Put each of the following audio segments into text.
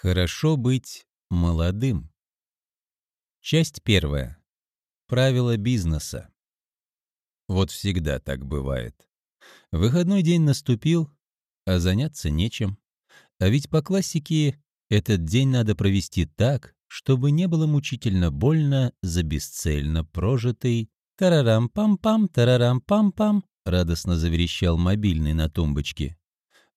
Хорошо быть молодым. Часть первая. Правила бизнеса. Вот всегда так бывает. Выходной день наступил, а заняться нечем. А ведь по классике этот день надо провести так, чтобы не было мучительно больно за бесцельно прожитый «Тарарам-пам-пам, тарарам-пам-пам», радостно заверещал мобильный на тумбочке.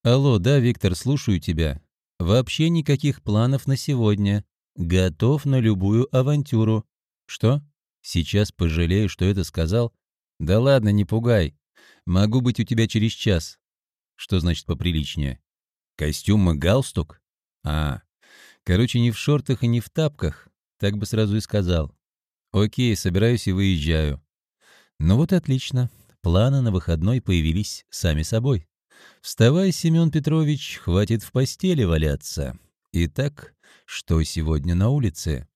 «Алло, да, Виктор, слушаю тебя. Вообще никаких планов на сегодня. Готов на любую авантюру. Что? Сейчас пожалею, что это сказал? Да ладно, не пугай. Могу быть у тебя через час. Что значит поприличнее? Костюм и галстук? А, короче, не в шортах и не в тапках. Так бы сразу и сказал. Окей, собираюсь и выезжаю. Ну вот отлично. Планы на выходной появились сами собой. «Вставай, Семен Петрович, хватит в постели валяться». Итак, что сегодня на улице?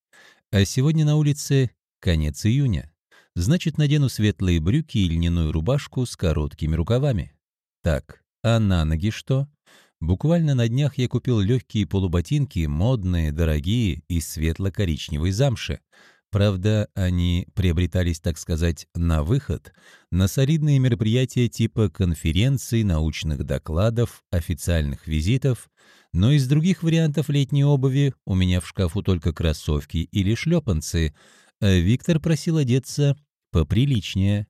А сегодня на улице конец июня. Значит, надену светлые брюки и льняную рубашку с короткими рукавами. Так, а на ноги что? Буквально на днях я купил легкие полуботинки, модные, дорогие, из светло-коричневой замши. Правда, они приобретались, так сказать, на выход, на солидные мероприятия типа конференций, научных докладов, официальных визитов, но из других вариантов летней обуви у меня в шкафу только кроссовки или шлепанцы, а Виктор просил одеться поприличнее.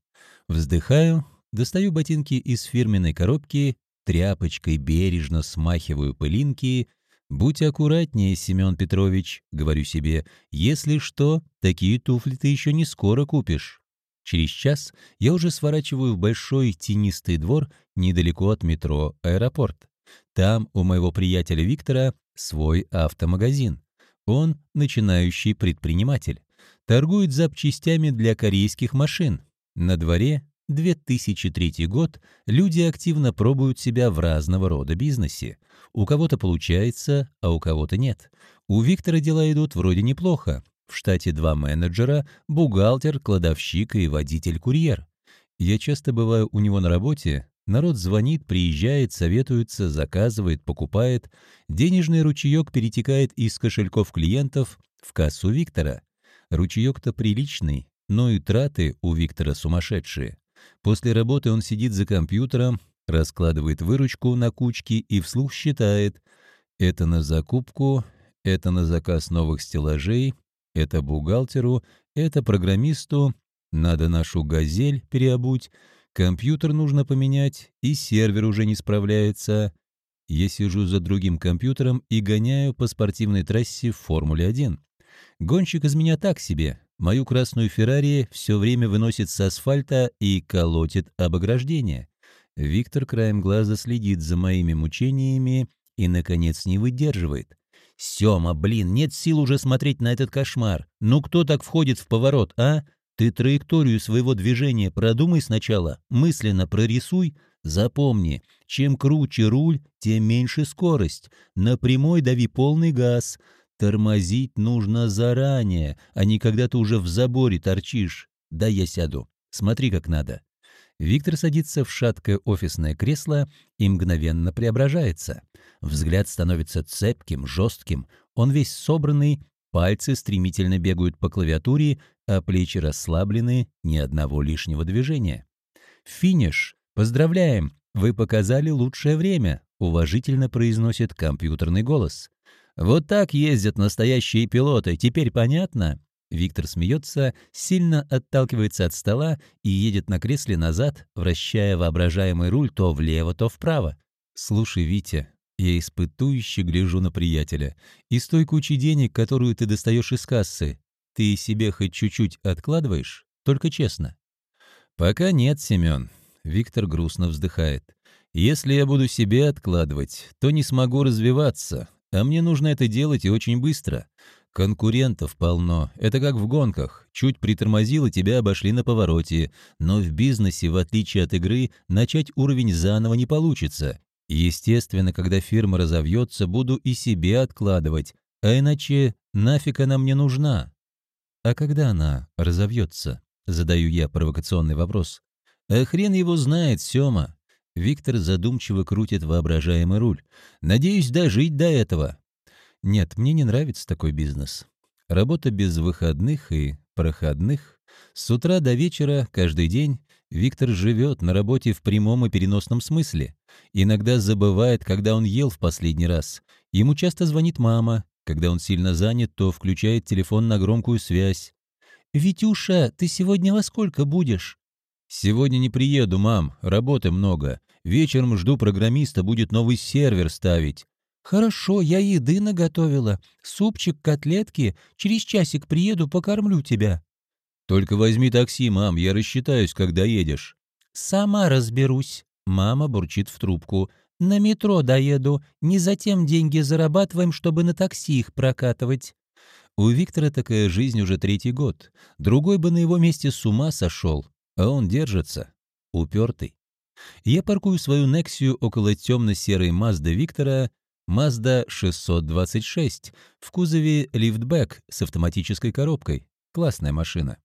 Вздыхаю, достаю ботинки из фирменной коробки, тряпочкой бережно смахиваю пылинки «Будь аккуратнее, Семен Петрович», — говорю себе, «если что, такие туфли ты еще не скоро купишь». Через час я уже сворачиваю в большой тенистый двор недалеко от метро «Аэропорт». Там у моего приятеля Виктора свой автомагазин. Он начинающий предприниматель. Торгует запчастями для корейских машин. На дворе 2003 год люди активно пробуют себя в разного рода бизнесе. У кого-то получается, а у кого-то нет. У Виктора дела идут вроде неплохо. В штате два менеджера, бухгалтер, кладовщик и водитель-курьер. Я часто бываю у него на работе. Народ звонит, приезжает, советуется, заказывает, покупает. Денежный ручеек перетекает из кошельков клиентов в кассу Виктора. Ручеек-то приличный, но и траты у Виктора сумасшедшие. После работы он сидит за компьютером, раскладывает выручку на кучки и вслух считает. Это на закупку, это на заказ новых стеллажей, это бухгалтеру, это программисту, надо нашу «Газель» переобуть, компьютер нужно поменять, и сервер уже не справляется. Я сижу за другим компьютером и гоняю по спортивной трассе в Формуле-1. Гонщик из меня так себе, Мою красную Феррари все время выносит с асфальта и колотит об ограждение. Виктор краем глаза следит за моими мучениями и, наконец, не выдерживает. «Сема, блин, нет сил уже смотреть на этот кошмар. Ну кто так входит в поворот, а? Ты траекторию своего движения продумай сначала, мысленно прорисуй. Запомни, чем круче руль, тем меньше скорость. На прямой дави полный газ. Тормозить нужно заранее, а не когда ты уже в заборе торчишь. Да я сяду. Смотри, как надо. Виктор садится в шаткое офисное кресло и мгновенно преображается. Взгляд становится цепким, жестким, он весь собранный, пальцы стремительно бегают по клавиатуре, а плечи расслаблены, ни одного лишнего движения. «Финиш! Поздравляем! Вы показали лучшее время!» — уважительно произносит компьютерный голос. Вот так ездят настоящие пилоты, теперь понятно?» Виктор смеется, сильно отталкивается от стола и едет на кресле назад, вращая воображаемый руль то влево, то вправо. «Слушай, Витя, я испытующе гляжу на приятеля. Из той кучи денег, которую ты достаешь из кассы, ты себе хоть чуть-чуть откладываешь? Только честно». «Пока нет, Семен». Виктор грустно вздыхает. «Если я буду себе откладывать, то не смогу развиваться, а мне нужно это делать и очень быстро. Конкурентов полно. Это как в гонках. Чуть притормозил, и тебя обошли на повороте. Но в бизнесе, в отличие от игры, начать уровень заново не получится. Естественно, когда фирма разовьется, буду и себе откладывать. А иначе нафиг она мне нужна? А когда она разовьется? Задаю я провокационный вопрос. А хрен его знает, Сёма. Виктор задумчиво крутит воображаемый руль. «Надеюсь дожить до этого». Нет, мне не нравится такой бизнес. Работа без выходных и проходных. С утра до вечера, каждый день, Виктор живет на работе в прямом и переносном смысле. Иногда забывает, когда он ел в последний раз. Ему часто звонит мама. Когда он сильно занят, то включает телефон на громкую связь. «Витюша, ты сегодня во сколько будешь?» «Сегодня не приеду, мам, работы много. Вечером жду программиста, будет новый сервер ставить». «Хорошо, я еды наготовила. Супчик, котлетки. Через часик приеду, покормлю тебя». «Только возьми такси, мам, я рассчитаюсь, когда едешь». «Сама разберусь», — мама бурчит в трубку. «На метро доеду. Не затем деньги зарабатываем, чтобы на такси их прокатывать». У Виктора такая жизнь уже третий год. Другой бы на его месте с ума сошел. А он держится. Упертый. Я паркую свою Нексию около темно-серой Мазды Виктора, Mazda 626, в кузове лифтбэк с автоматической коробкой. Классная машина.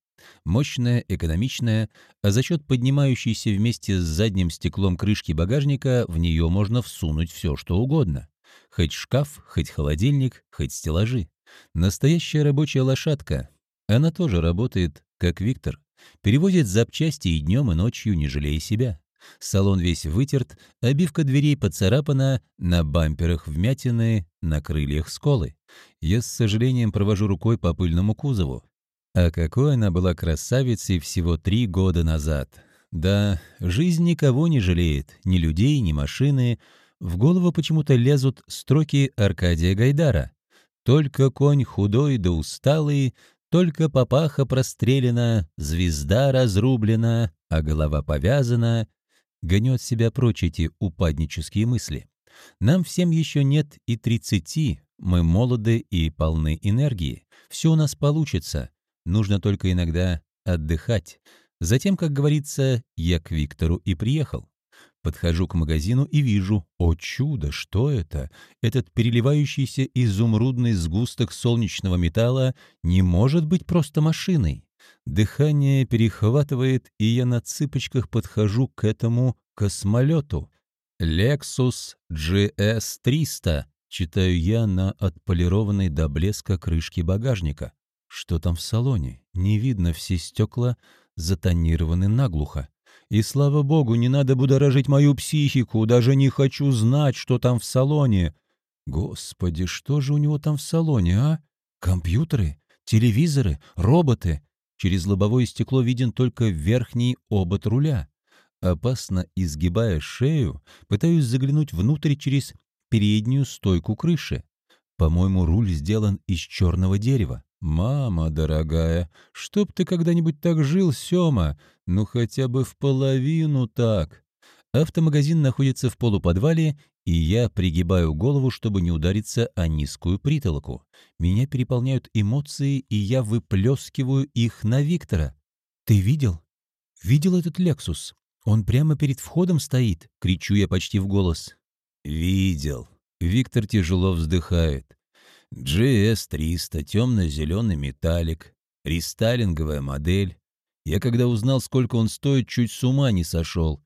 Мощная, экономичная, а за счет поднимающейся вместе с задним стеклом крышки багажника в нее можно всунуть все, что угодно. Хоть шкаф, хоть холодильник, хоть стеллажи. Настоящая рабочая лошадка. Она тоже работает, как Виктор. Перевозит запчасти и днем, и ночью, не жалея себя. Салон весь вытерт, обивка дверей поцарапана, на бамперах вмятины, на крыльях сколы. Я с сожалением провожу рукой по пыльному кузову. А какой она была красавицей всего три года назад. Да, жизнь никого не жалеет, ни людей, ни машины. В голову почему-то лезут строки Аркадия Гайдара. «Только конь худой да усталый, только папаха прострелена, звезда разрублена, а голова повязана, гонет себя прочь эти упаднические мысли. Нам всем еще нет и тридцати, мы молоды и полны энергии. Все у нас получится, нужно только иногда отдыхать. Затем, как говорится, я к Виктору и приехал. Подхожу к магазину и вижу, о чудо, что это? Этот переливающийся изумрудный сгусток солнечного металла не может быть просто машиной. Дыхание перехватывает, и я на цыпочках подхожу к этому космолету. Lexus GS300, читаю я на отполированной до блеска крышке багажника. Что там в салоне? Не видно, все стекла затонированы наглухо. И слава богу, не надо будоражить мою психику, даже не хочу знать, что там в салоне. Господи, что же у него там в салоне, а? Компьютеры, телевизоры, роботы. Через лобовое стекло виден только верхний обод руля. Опасно изгибая шею, пытаюсь заглянуть внутрь через переднюю стойку крыши. По-моему, руль сделан из черного дерева. «Мама дорогая, чтоб ты когда-нибудь так жил, Сёма, ну хотя бы в половину так». Автомагазин находится в полуподвале, и я пригибаю голову, чтобы не удариться о низкую притолоку. Меня переполняют эмоции, и я выплескиваю их на Виктора. «Ты видел? Видел этот «Лексус»? Он прямо перед входом стоит!» — кричу я почти в голос. «Видел». Виктор тяжело вздыхает. GS300, темно-зеленый металлик, рестайлинговая модель. Я когда узнал, сколько он стоит, чуть с ума не сошел.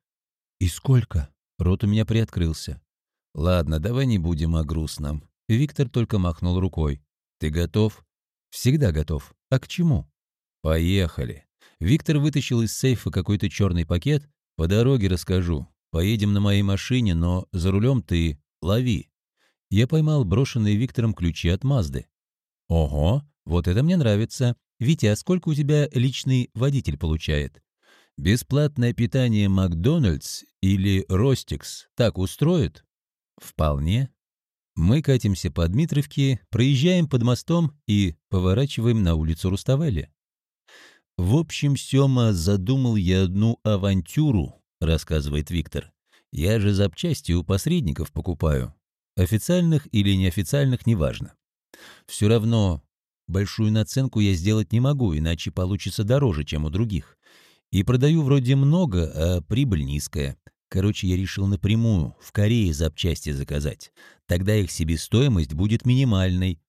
И сколько? Рот у меня приоткрылся. Ладно, давай не будем о грустном. Виктор только махнул рукой. Ты готов? Всегда готов. А к чему? Поехали. Виктор вытащил из сейфа какой-то черный пакет. По дороге расскажу. Поедем на моей машине, но за рулем ты лови я поймал брошенные Виктором ключи от Мазды. «Ого, вот это мне нравится. Витя, а сколько у тебя личный водитель получает?» «Бесплатное питание Макдональдс или Ростикс так устроит?» «Вполне». Мы катимся по Дмитровке, проезжаем под мостом и поворачиваем на улицу Руставели. «В общем, Сёма, задумал я одну авантюру», — рассказывает Виктор. «Я же запчасти у посредников покупаю. Официальных или неофициальных, неважно. Все равно большую наценку я сделать не могу, иначе получится дороже, чем у других. И продаю вроде много, а прибыль низкая. Короче, я решил напрямую в Корее запчасти заказать. Тогда их себестоимость будет минимальной.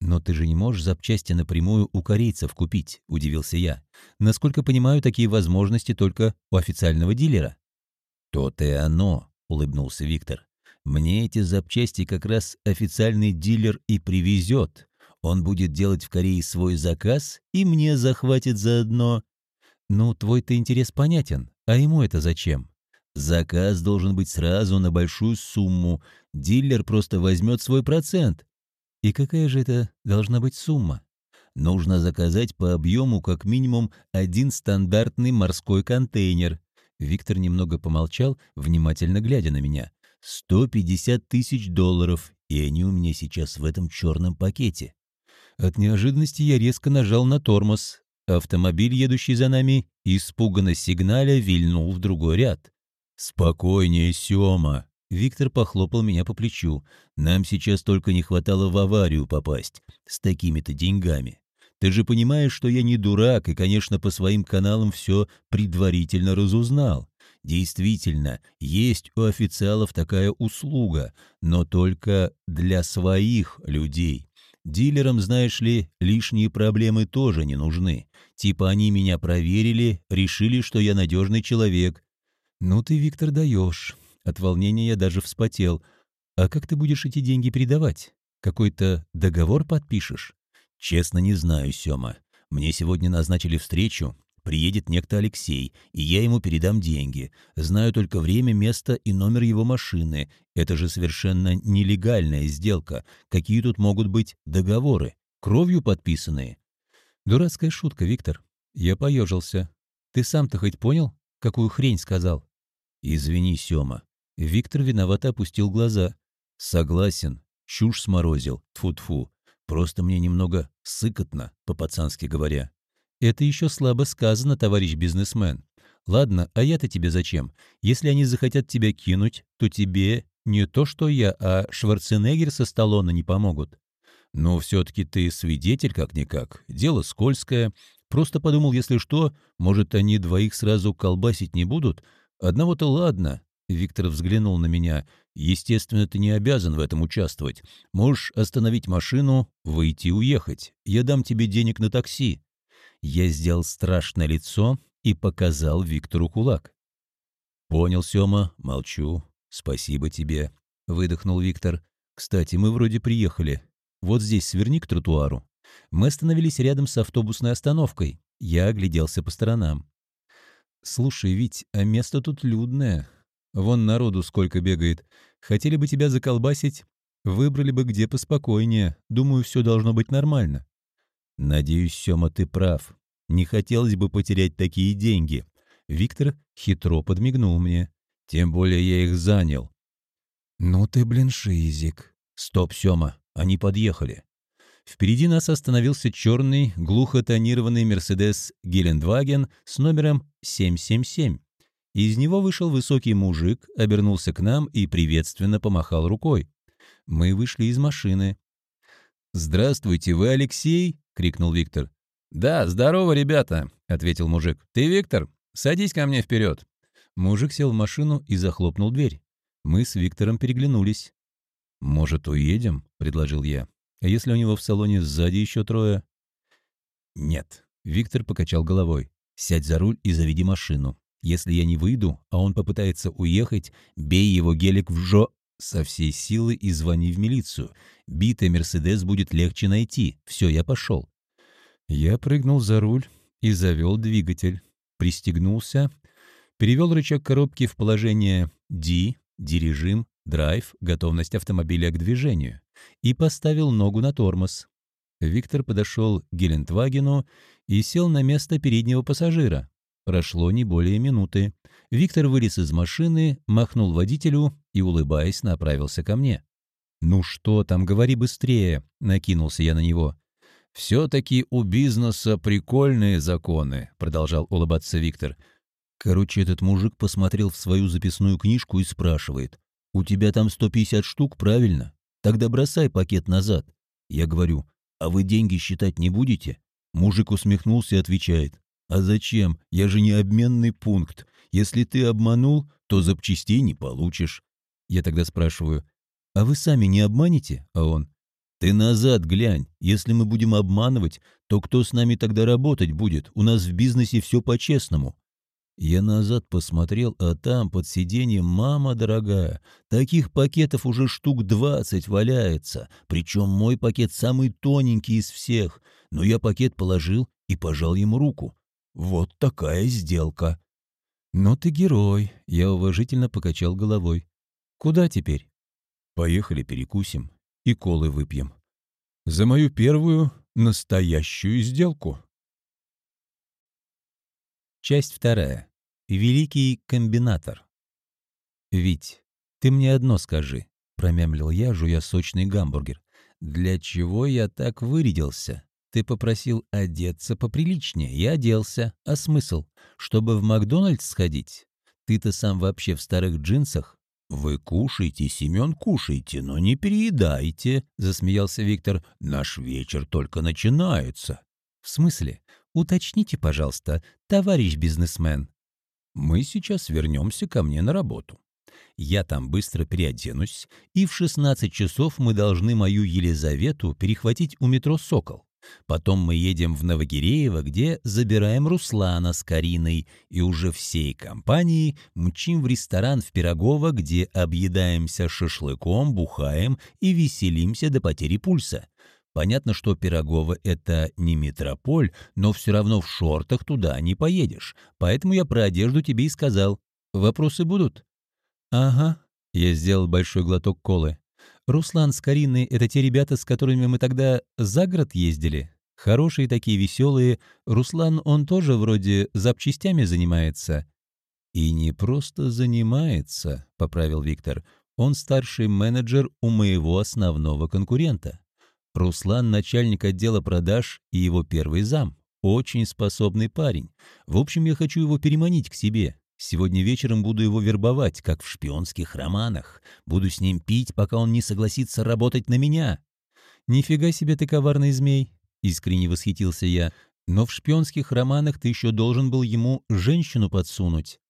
«Но ты же не можешь запчасти напрямую у корейцев купить», — удивился я. «Насколько понимаю, такие возможности только у официального дилера». «То-то и оно», — улыбнулся Виктор. Мне эти запчасти как раз официальный дилер и привезет. Он будет делать в Корее свой заказ и мне захватит заодно. Ну, твой-то интерес понятен, а ему это зачем? Заказ должен быть сразу на большую сумму. Дилер просто возьмет свой процент. И какая же это должна быть сумма? Нужно заказать по объему как минимум один стандартный морской контейнер. Виктор немного помолчал, внимательно глядя на меня. 150 тысяч долларов, и они у меня сейчас в этом черном пакете. От неожиданности я резко нажал на тормоз. Автомобиль, едущий за нами, испуганно сигналя вильнул в другой ряд. «Спокойнее, Сёма!» Виктор похлопал меня по плечу. «Нам сейчас только не хватало в аварию попасть. С такими-то деньгами. Ты же понимаешь, что я не дурак и, конечно, по своим каналам все предварительно разузнал. Действительно, есть у официалов такая услуга, но только для своих людей. Дилерам, знаешь ли, лишние проблемы тоже не нужны. Типа они меня проверили, решили, что я надежный человек. Ну ты, Виктор, даешь. От волнения я даже вспотел. А как ты будешь эти деньги передавать? Какой-то договор подпишешь? Честно не знаю, Сёма. Мне сегодня назначили встречу, Приедет некто Алексей, и я ему передам деньги. Знаю только время, место и номер его машины. Это же совершенно нелегальная сделка. Какие тут могут быть договоры? Кровью подписанные?» «Дурацкая шутка, Виктор». Я поежился. «Ты сам-то хоть понял, какую хрень сказал?» «Извини, Сёма». Виктор виновато опустил глаза. «Согласен. Чушь сморозил. Тфу-тфу. Просто мне немного сыкотно, по-пацански говоря». «Это еще слабо сказано, товарищ бизнесмен. Ладно, а я-то тебе зачем? Если они захотят тебя кинуть, то тебе не то что я, а Шварценеггер со Сталлоне не помогут». «Но все-таки ты свидетель как-никак. Дело скользкое. Просто подумал, если что, может, они двоих сразу колбасить не будут? Одного-то ладно». Виктор взглянул на меня. «Естественно, ты не обязан в этом участвовать. Можешь остановить машину, выйти и уехать. Я дам тебе денег на такси». Я сделал страшное лицо и показал Виктору кулак. «Понял, Сёма, молчу. Спасибо тебе», — выдохнул Виктор. «Кстати, мы вроде приехали. Вот здесь сверни к тротуару». Мы остановились рядом с автобусной остановкой. Я огляделся по сторонам. «Слушай, Вить, а место тут людное. Вон народу сколько бегает. Хотели бы тебя заколбасить, выбрали бы где поспокойнее. Думаю, все должно быть нормально». «Надеюсь, Сёма, ты прав. Не хотелось бы потерять такие деньги». Виктор хитро подмигнул мне. «Тем более я их занял». «Ну ты, блин, шизик». «Стоп, Сёма, они подъехали». Впереди нас остановился черный, глухо тонированный «Мерседес Гелендваген» с номером 777. Из него вышел высокий мужик, обернулся к нам и приветственно помахал рукой. Мы вышли из машины. «Здравствуйте, вы Алексей?» — крикнул Виктор. «Да, здорово, ребята», — ответил мужик. «Ты Виктор? Садись ко мне вперед». Мужик сел в машину и захлопнул дверь. Мы с Виктором переглянулись. «Может, уедем?» — предложил я. «А если у него в салоне сзади еще трое?» «Нет», — Виктор покачал головой. «Сядь за руль и заведи машину. Если я не выйду, а он попытается уехать, бей его гелик в жо...» со всей силы и звони в милицию. Битый Мерседес будет легче найти. Все, я пошел. Я прыгнул за руль и завел двигатель. Пристегнулся, перевел рычаг коробки в положение D, D-режим, драйв, готовность автомобиля к движению, и поставил ногу на тормоз. Виктор подошел к Гелендвагену и сел на место переднего пассажира. Прошло не более минуты. Виктор вылез из машины, махнул водителю и, улыбаясь, направился ко мне. «Ну что там, говори быстрее!» — накинулся я на него. «Все-таки у бизнеса прикольные законы», — продолжал улыбаться Виктор. Короче, этот мужик посмотрел в свою записную книжку и спрашивает. «У тебя там 150 штук, правильно? Тогда бросай пакет назад». Я говорю, «А вы деньги считать не будете?» Мужик усмехнулся и отвечает. «А зачем? Я же не обменный пункт. Если ты обманул, то запчастей не получишь». Я тогда спрашиваю, «А вы сами не обманете?» А он, «Ты назад глянь. Если мы будем обманывать, то кто с нами тогда работать будет? У нас в бизнесе все по-честному». Я назад посмотрел, а там под сиденьем мама дорогая. Таких пакетов уже штук двадцать валяется, причем мой пакет самый тоненький из всех. Но я пакет положил и пожал ему руку. Вот такая сделка. «Ну ты герой», — я уважительно покачал головой. «Куда теперь?» «Поехали перекусим и колы выпьем. За мою первую настоящую сделку». Часть вторая. Великий комбинатор. «Вить, ты мне одно скажи», — промямлил я, жуя сочный гамбургер. «Для чего я так вырядился? Ты попросил одеться поприличнее, я оделся. А смысл? Чтобы в Макдональдс сходить? Ты-то сам вообще в старых джинсах?» «Вы кушайте, Семен, кушайте, но не переедайте», — засмеялся Виктор. «Наш вечер только начинается». «В смысле? Уточните, пожалуйста, товарищ бизнесмен». «Мы сейчас вернемся ко мне на работу. Я там быстро переоденусь, и в 16 часов мы должны мою Елизавету перехватить у метро «Сокол». Потом мы едем в Новогиреево, где забираем Руслана с Кариной и уже всей компанией мчим в ресторан в Пирогово, где объедаемся шашлыком, бухаем и веселимся до потери пульса. Понятно, что Пирогово — это не метрополь, но все равно в шортах туда не поедешь. Поэтому я про одежду тебе и сказал. Вопросы будут? Ага. Я сделал большой глоток колы. Руслан с Кариной — это те ребята, с которыми мы тогда за город ездили. Хорошие такие, веселые. Руслан, он тоже вроде запчастями занимается. «И не просто занимается», — поправил Виктор. «Он старший менеджер у моего основного конкурента. Руслан — начальник отдела продаж и его первый зам. Очень способный парень. В общем, я хочу его переманить к себе. Сегодня вечером буду его вербовать, как в шпионских романах. Буду с ним пить, пока он не согласится работать на меня. Нифига себе ты коварный змей, искренне восхитился я. Но в шпионских романах ты еще должен был ему женщину подсунуть.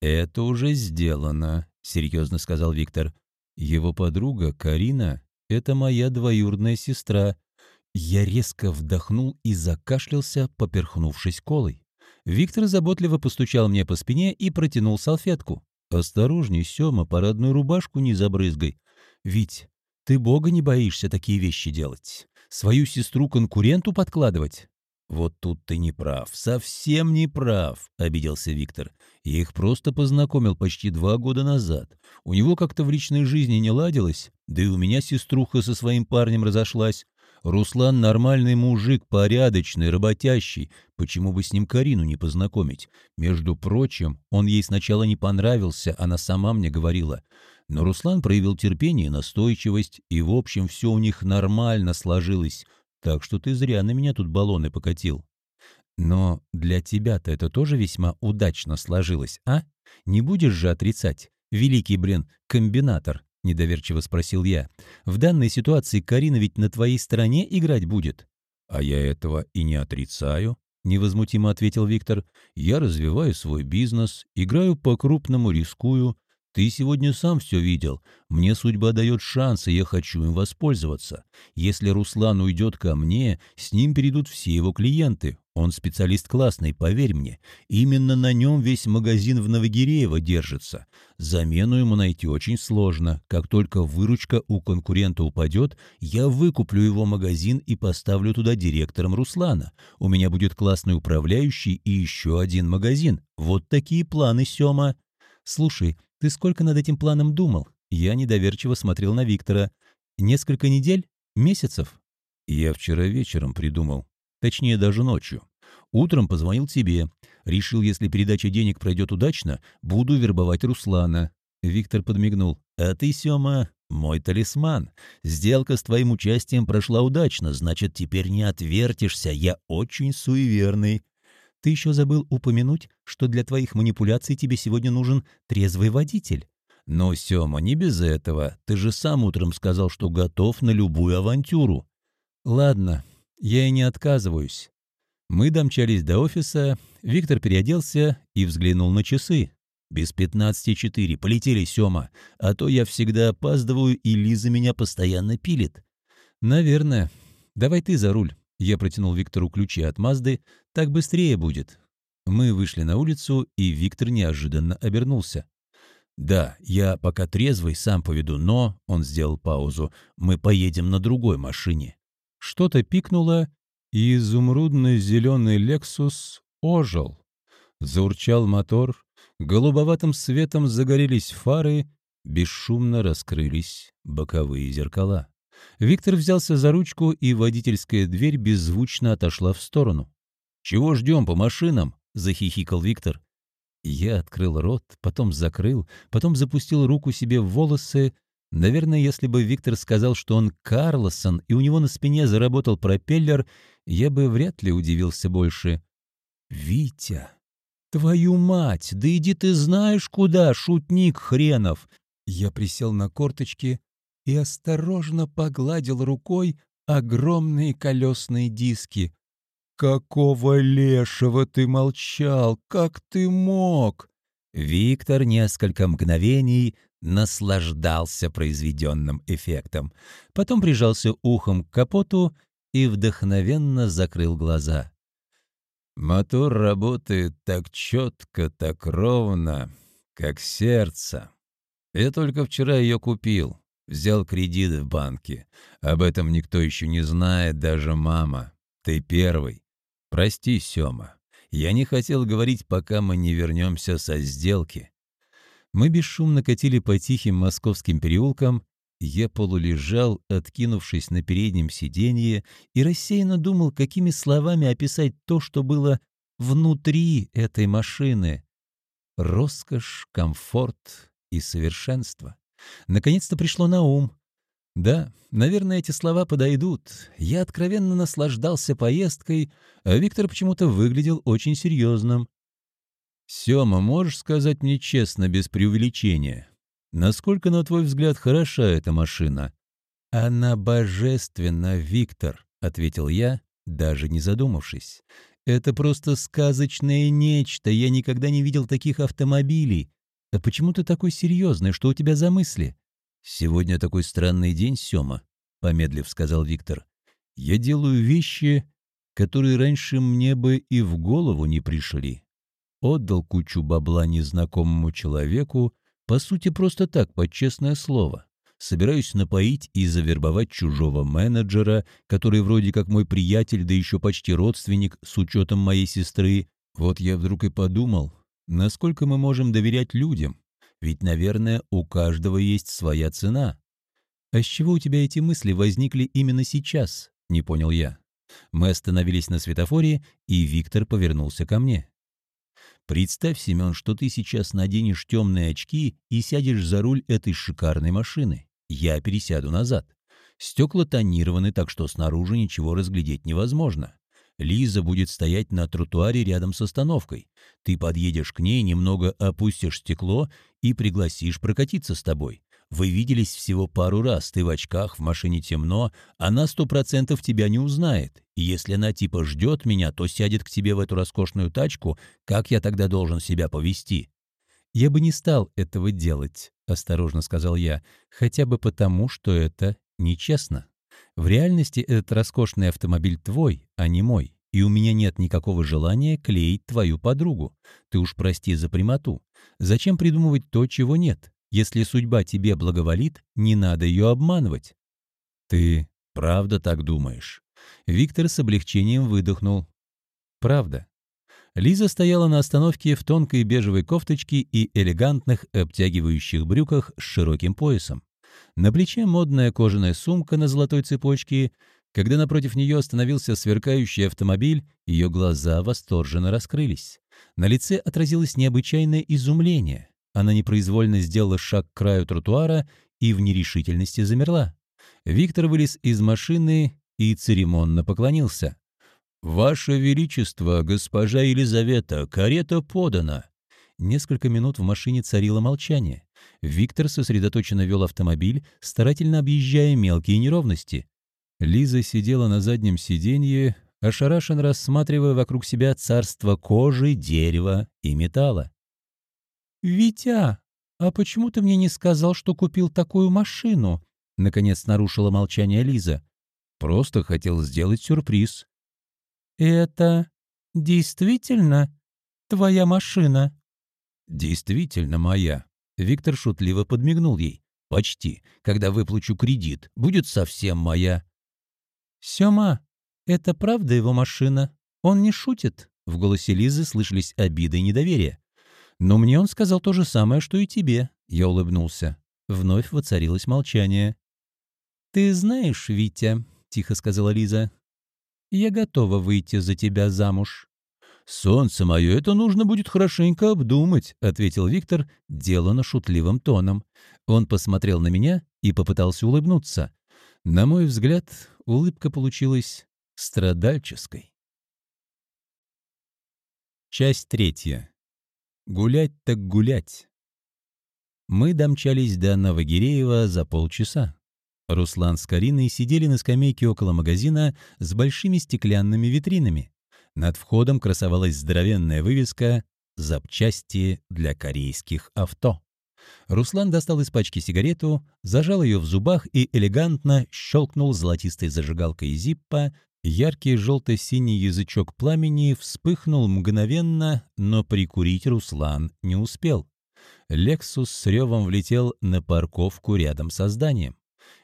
Это уже сделано, серьезно сказал Виктор. Его подруга Карина — это моя двоюродная сестра. Я резко вдохнул и закашлялся, поперхнувшись колой. Виктор заботливо постучал мне по спине и протянул салфетку. «Осторожней, Сёма, парадную рубашку не забрызгай. Вить, ты бога не боишься такие вещи делать? Свою сестру конкуренту подкладывать?» «Вот тут ты не прав, совсем не прав», — обиделся Виктор. «Я их просто познакомил почти два года назад. У него как-то в личной жизни не ладилось, да и у меня сеструха со своим парнем разошлась. Руслан нормальный мужик, порядочный, работящий. Почему бы с ним Карину не познакомить? Между прочим, он ей сначала не понравился, она сама мне говорила. Но Руслан проявил терпение и настойчивость, и в общем все у них нормально сложилось. Так что ты зря на меня тут баллоны покатил. Но для тебя-то это тоже весьма удачно сложилось, а? Не будешь же отрицать? Великий, блин, комбинатор. — недоверчиво спросил я. «В данной ситуации Карина ведь на твоей стороне играть будет». «А я этого и не отрицаю», — невозмутимо ответил Виктор. «Я развиваю свой бизнес, играю по-крупному, рискую. Ты сегодня сам все видел. Мне судьба дает шанс, и я хочу им воспользоваться. Если Руслан уйдет ко мне, с ним перейдут все его клиенты. Он специалист классный, поверь мне. Именно на нем весь магазин в Новогиреево держится. Замену ему найти очень сложно. Как только выручка у конкурента упадет, я выкуплю его магазин и поставлю туда директором Руслана. У меня будет классный управляющий и еще один магазин. Вот такие планы, Сема. Слушай, ты сколько над этим планом думал? Я недоверчиво смотрел на Виктора. Несколько недель? Месяцев? Я вчера вечером придумал. Точнее, даже ночью. Утром позвонил тебе. Решил, если передача денег пройдет удачно, буду вербовать Руслана. Виктор подмигнул. А ты, Сёма, мой талисман. Сделка с твоим участием прошла удачно, значит, теперь не отвертишься. Я очень суеверный. Ты еще забыл упомянуть, что для твоих манипуляций тебе сегодня нужен трезвый водитель. Но, Сёма, не без этого. Ты же сам утром сказал, что готов на любую авантюру. Ладно, я и не отказываюсь. Мы домчались до офиса, Виктор переоделся и взглянул на часы. «Без пятнадцати четыре. Полетели, Сёма. А то я всегда опаздываю, и Лиза меня постоянно пилит». «Наверное. Давай ты за руль». Я протянул Виктору ключи от Мазды. «Так быстрее будет». Мы вышли на улицу, и Виктор неожиданно обернулся. «Да, я пока трезвый, сам поведу, но...» — он сделал паузу. «Мы поедем на другой машине». Что-то пикнуло, и изумрудно-зеленый «Лексус» ожил. Заурчал мотор, голубоватым светом загорелись фары, бесшумно раскрылись боковые зеркала. Виктор взялся за ручку, и водительская дверь беззвучно отошла в сторону. «Чего ждем по машинам?» — захихикал Виктор. Я открыл рот, потом закрыл, потом запустил руку себе в волосы. Наверное, если бы Виктор сказал, что он Карлосон, и у него на спине заработал пропеллер, я бы вряд ли удивился больше. «Витя!» «Твою мать! Да иди ты знаешь куда, шутник хренов!» Я присел на корточки и осторожно погладил рукой огромные колесные диски. «Какого лешего ты молчал? Как ты мог?» Виктор несколько мгновений наслаждался произведенным эффектом. Потом прижался ухом к капоту и вдохновенно закрыл глаза. Мотор работает так четко, так ровно, как сердце. Я только вчера ее купил, взял кредит в банке. Об этом никто еще не знает, даже мама. Ты первый. Прости, Сема. Я не хотел говорить, пока мы не вернемся со сделки. Мы бесшумно катили по тихим московским переулкам, я полулежал, откинувшись на переднем сиденье, и рассеянно думал, какими словами описать то, что было внутри этой машины. Роскошь, комфорт и совершенство. Наконец-то пришло на ум. Да, наверное, эти слова подойдут. Я откровенно наслаждался поездкой, а Виктор почему-то выглядел очень серьезным. «Сема, можешь сказать мне честно, без преувеличения, Насколько, на твой взгляд, хороша эта машина?» «Она божественна, Виктор», — ответил я, даже не задумавшись. «Это просто сказочное нечто. Я никогда не видел таких автомобилей. А почему ты такой серьезный? Что у тебя за мысли?» «Сегодня такой странный день, Сёма», — помедлив сказал Виктор. «Я делаю вещи, которые раньше мне бы и в голову не пришли. Отдал кучу бабла незнакомому человеку, по сути, просто так, под честное слово. Собираюсь напоить и завербовать чужого менеджера, который вроде как мой приятель, да еще почти родственник, с учетом моей сестры. Вот я вдруг и подумал, насколько мы можем доверять людям. Ведь, наверное, у каждого есть своя цена. А с чего у тебя эти мысли возникли именно сейчас? Не понял я. Мы остановились на светофоре, и Виктор повернулся ко мне. Представь, Семен, что ты сейчас наденешь темные очки и сядешь за руль этой шикарной машины. Я пересяду назад. Стекла тонированы, так что снаружи ничего разглядеть невозможно. Лиза будет стоять на тротуаре рядом с остановкой. Ты подъедешь к ней, немного опустишь стекло и пригласишь прокатиться с тобой. Вы виделись всего пару раз, ты в очках, в машине темно, она сто процентов тебя не узнает. Если она типа ждет меня, то сядет к тебе в эту роскошную тачку, как я тогда должен себя повести? «Я бы не стал этого делать», — осторожно сказал я, «хотя бы потому, что это нечестно. В реальности этот роскошный автомобиль твой, а не мой, и у меня нет никакого желания клеить твою подругу. Ты уж прости за прямоту. Зачем придумывать то, чего нет? Если судьба тебе благоволит, не надо ее обманывать. Ты правда так думаешь? Виктор с облегчением выдохнул. Правда. Лиза стояла на остановке в тонкой бежевой кофточке и элегантных обтягивающих брюках с широким поясом. На плече модная кожаная сумка на золотой цепочке. Когда напротив нее остановился сверкающий автомобиль, ее глаза восторженно раскрылись. На лице отразилось необычайное изумление. Она непроизвольно сделала шаг к краю тротуара и в нерешительности замерла. Виктор вылез из машины и церемонно поклонился. «Ваше Величество, госпожа Елизавета, карета подана!» Несколько минут в машине царило молчание. Виктор сосредоточенно вел автомобиль, старательно объезжая мелкие неровности. Лиза сидела на заднем сиденье, ошарашенно рассматривая вокруг себя царство кожи, дерева и металла. «Витя, а почему ты мне не сказал, что купил такую машину?» Наконец нарушила молчание Лиза. «Просто хотел сделать сюрприз». «Это действительно «Твоя машина». «Действительно моя». Виктор шутливо подмигнул ей. «Почти. Когда выплачу кредит, будет совсем моя». «Сёма, это правда его машина? Он не шутит?» В голосе Лизы слышались обиды и недоверие. «Но мне он сказал то же самое, что и тебе», — я улыбнулся. Вновь воцарилось молчание. «Ты знаешь, Витя», — тихо сказала Лиза, — «я готова выйти за тебя замуж». «Солнце мое, это нужно будет хорошенько обдумать», — ответил Виктор, делано шутливым тоном. Он посмотрел на меня и попытался улыбнуться. На мой взгляд, улыбка получилась страдальческой. Часть третья. Гулять так гулять. Мы домчались до Новогиреева за полчаса. Руслан с Кариной сидели на скамейке около магазина с большими стеклянными витринами. Над входом красовалась здоровенная вывеска «Запчасти для корейских авто». Руслан достал из пачки сигарету, зажал ее в зубах и элегантно щелкнул золотистой зажигалкой Зиппа, Яркий желто-синий язычок пламени вспыхнул мгновенно, но прикурить Руслан не успел. «Лексус» с ревом влетел на парковку рядом со зданием.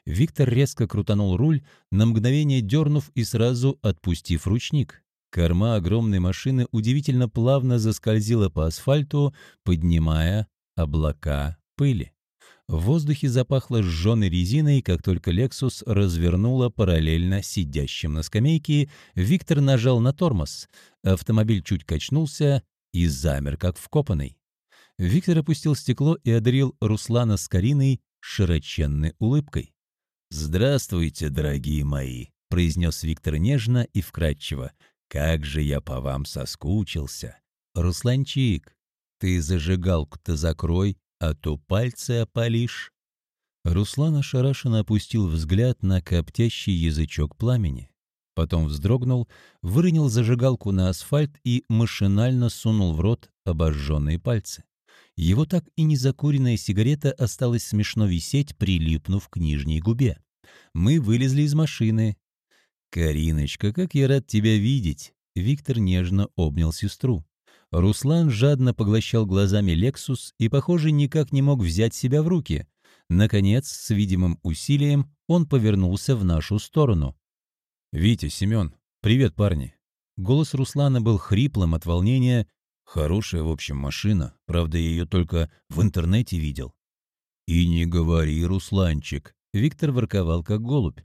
Виктор резко крутанул руль, на мгновение дернув и сразу отпустив ручник. Корма огромной машины удивительно плавно заскользила по асфальту, поднимая облака пыли. В воздухе запахло сжженной резиной, как только «Лексус» развернула параллельно сидящим на скамейке, Виктор нажал на тормоз. Автомобиль чуть качнулся и замер, как вкопанный. Виктор опустил стекло и одарил Руслана с Кариной широченной улыбкой. «Здравствуйте, дорогие мои!» — произнес Виктор нежно и вкрадчиво. «Как же я по вам соскучился!» «Русланчик, ты зажигалку-то закрой, а то пальцы опалишь». Руслан ошарашенно опустил взгляд на коптящий язычок пламени. Потом вздрогнул, выронил зажигалку на асфальт и машинально сунул в рот обожженные пальцы. Его так и незакуренная сигарета осталась смешно висеть, прилипнув к нижней губе. Мы вылезли из машины. «Кариночка, как я рад тебя видеть!» Виктор нежно обнял сестру. Руслан жадно поглощал глазами «Лексус» и, похоже, никак не мог взять себя в руки. Наконец, с видимым усилием, он повернулся в нашу сторону. «Витя, Семен, привет, парни!» Голос Руслана был хриплым от волнения. «Хорошая, в общем, машина. Правда, я ее только в интернете видел». «И не говори, Русланчик!» Виктор ворковал, как голубь.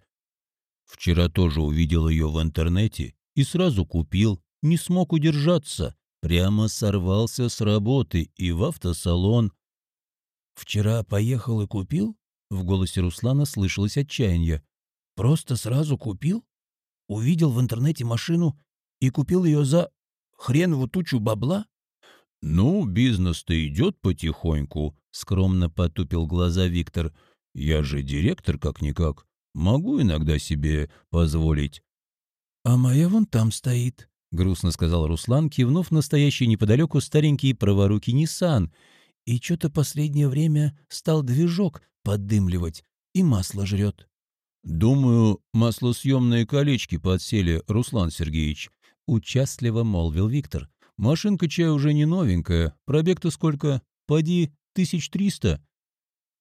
«Вчера тоже увидел ее в интернете и сразу купил. Не смог удержаться. Прямо сорвался с работы и в автосалон. «Вчера поехал и купил?» В голосе Руслана слышалось отчаяние. «Просто сразу купил? Увидел в интернете машину и купил ее за хренову тучу бабла?» «Ну, бизнес-то идет потихоньку», — скромно потупил глаза Виктор. «Я же директор как-никак. Могу иногда себе позволить». «А моя вон там стоит», — грустно сказал Руслан, кивнув настоящий неподалеку старенький праворукий Ниссан. «И что-то последнее время стал движок поддымливать и масло жрет». «Думаю, маслосъемные колечки подсели, Руслан Сергеевич», — участливо молвил Виктор. «Машинка чай уже не новенькая. Пробег-то сколько? Поди, тысяч триста».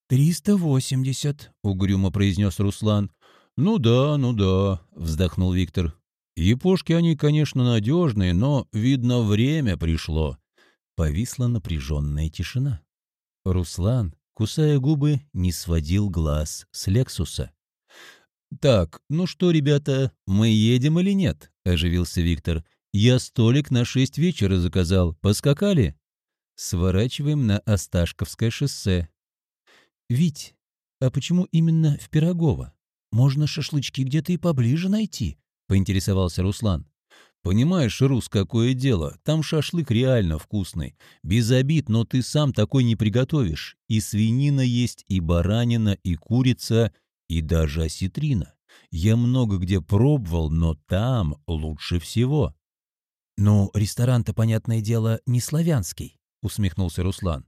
«Триста восемьдесят», — угрюмо произнес Руслан. «Ну да, ну да», — вздохнул Виктор. Япошки они, конечно, надежные, но, видно, время пришло. Повисла напряженная тишина. Руслан, кусая губы, не сводил глаз с Лексуса. «Так, ну что, ребята, мы едем или нет?» — оживился Виктор. «Я столик на шесть вечера заказал. Поскакали?» «Сворачиваем на Осташковское шоссе». «Вить, а почему именно в Пирогово? Можно шашлычки где-то и поближе найти», — поинтересовался Руслан. «Понимаешь, Рус, какое дело? Там шашлык реально вкусный. Без обид, но ты сам такой не приготовишь. И свинина есть, и баранина, и курица, и даже осетрина. Я много где пробовал, но там лучше всего». «Ну, ресторан-то, понятное дело, не славянский», — усмехнулся Руслан.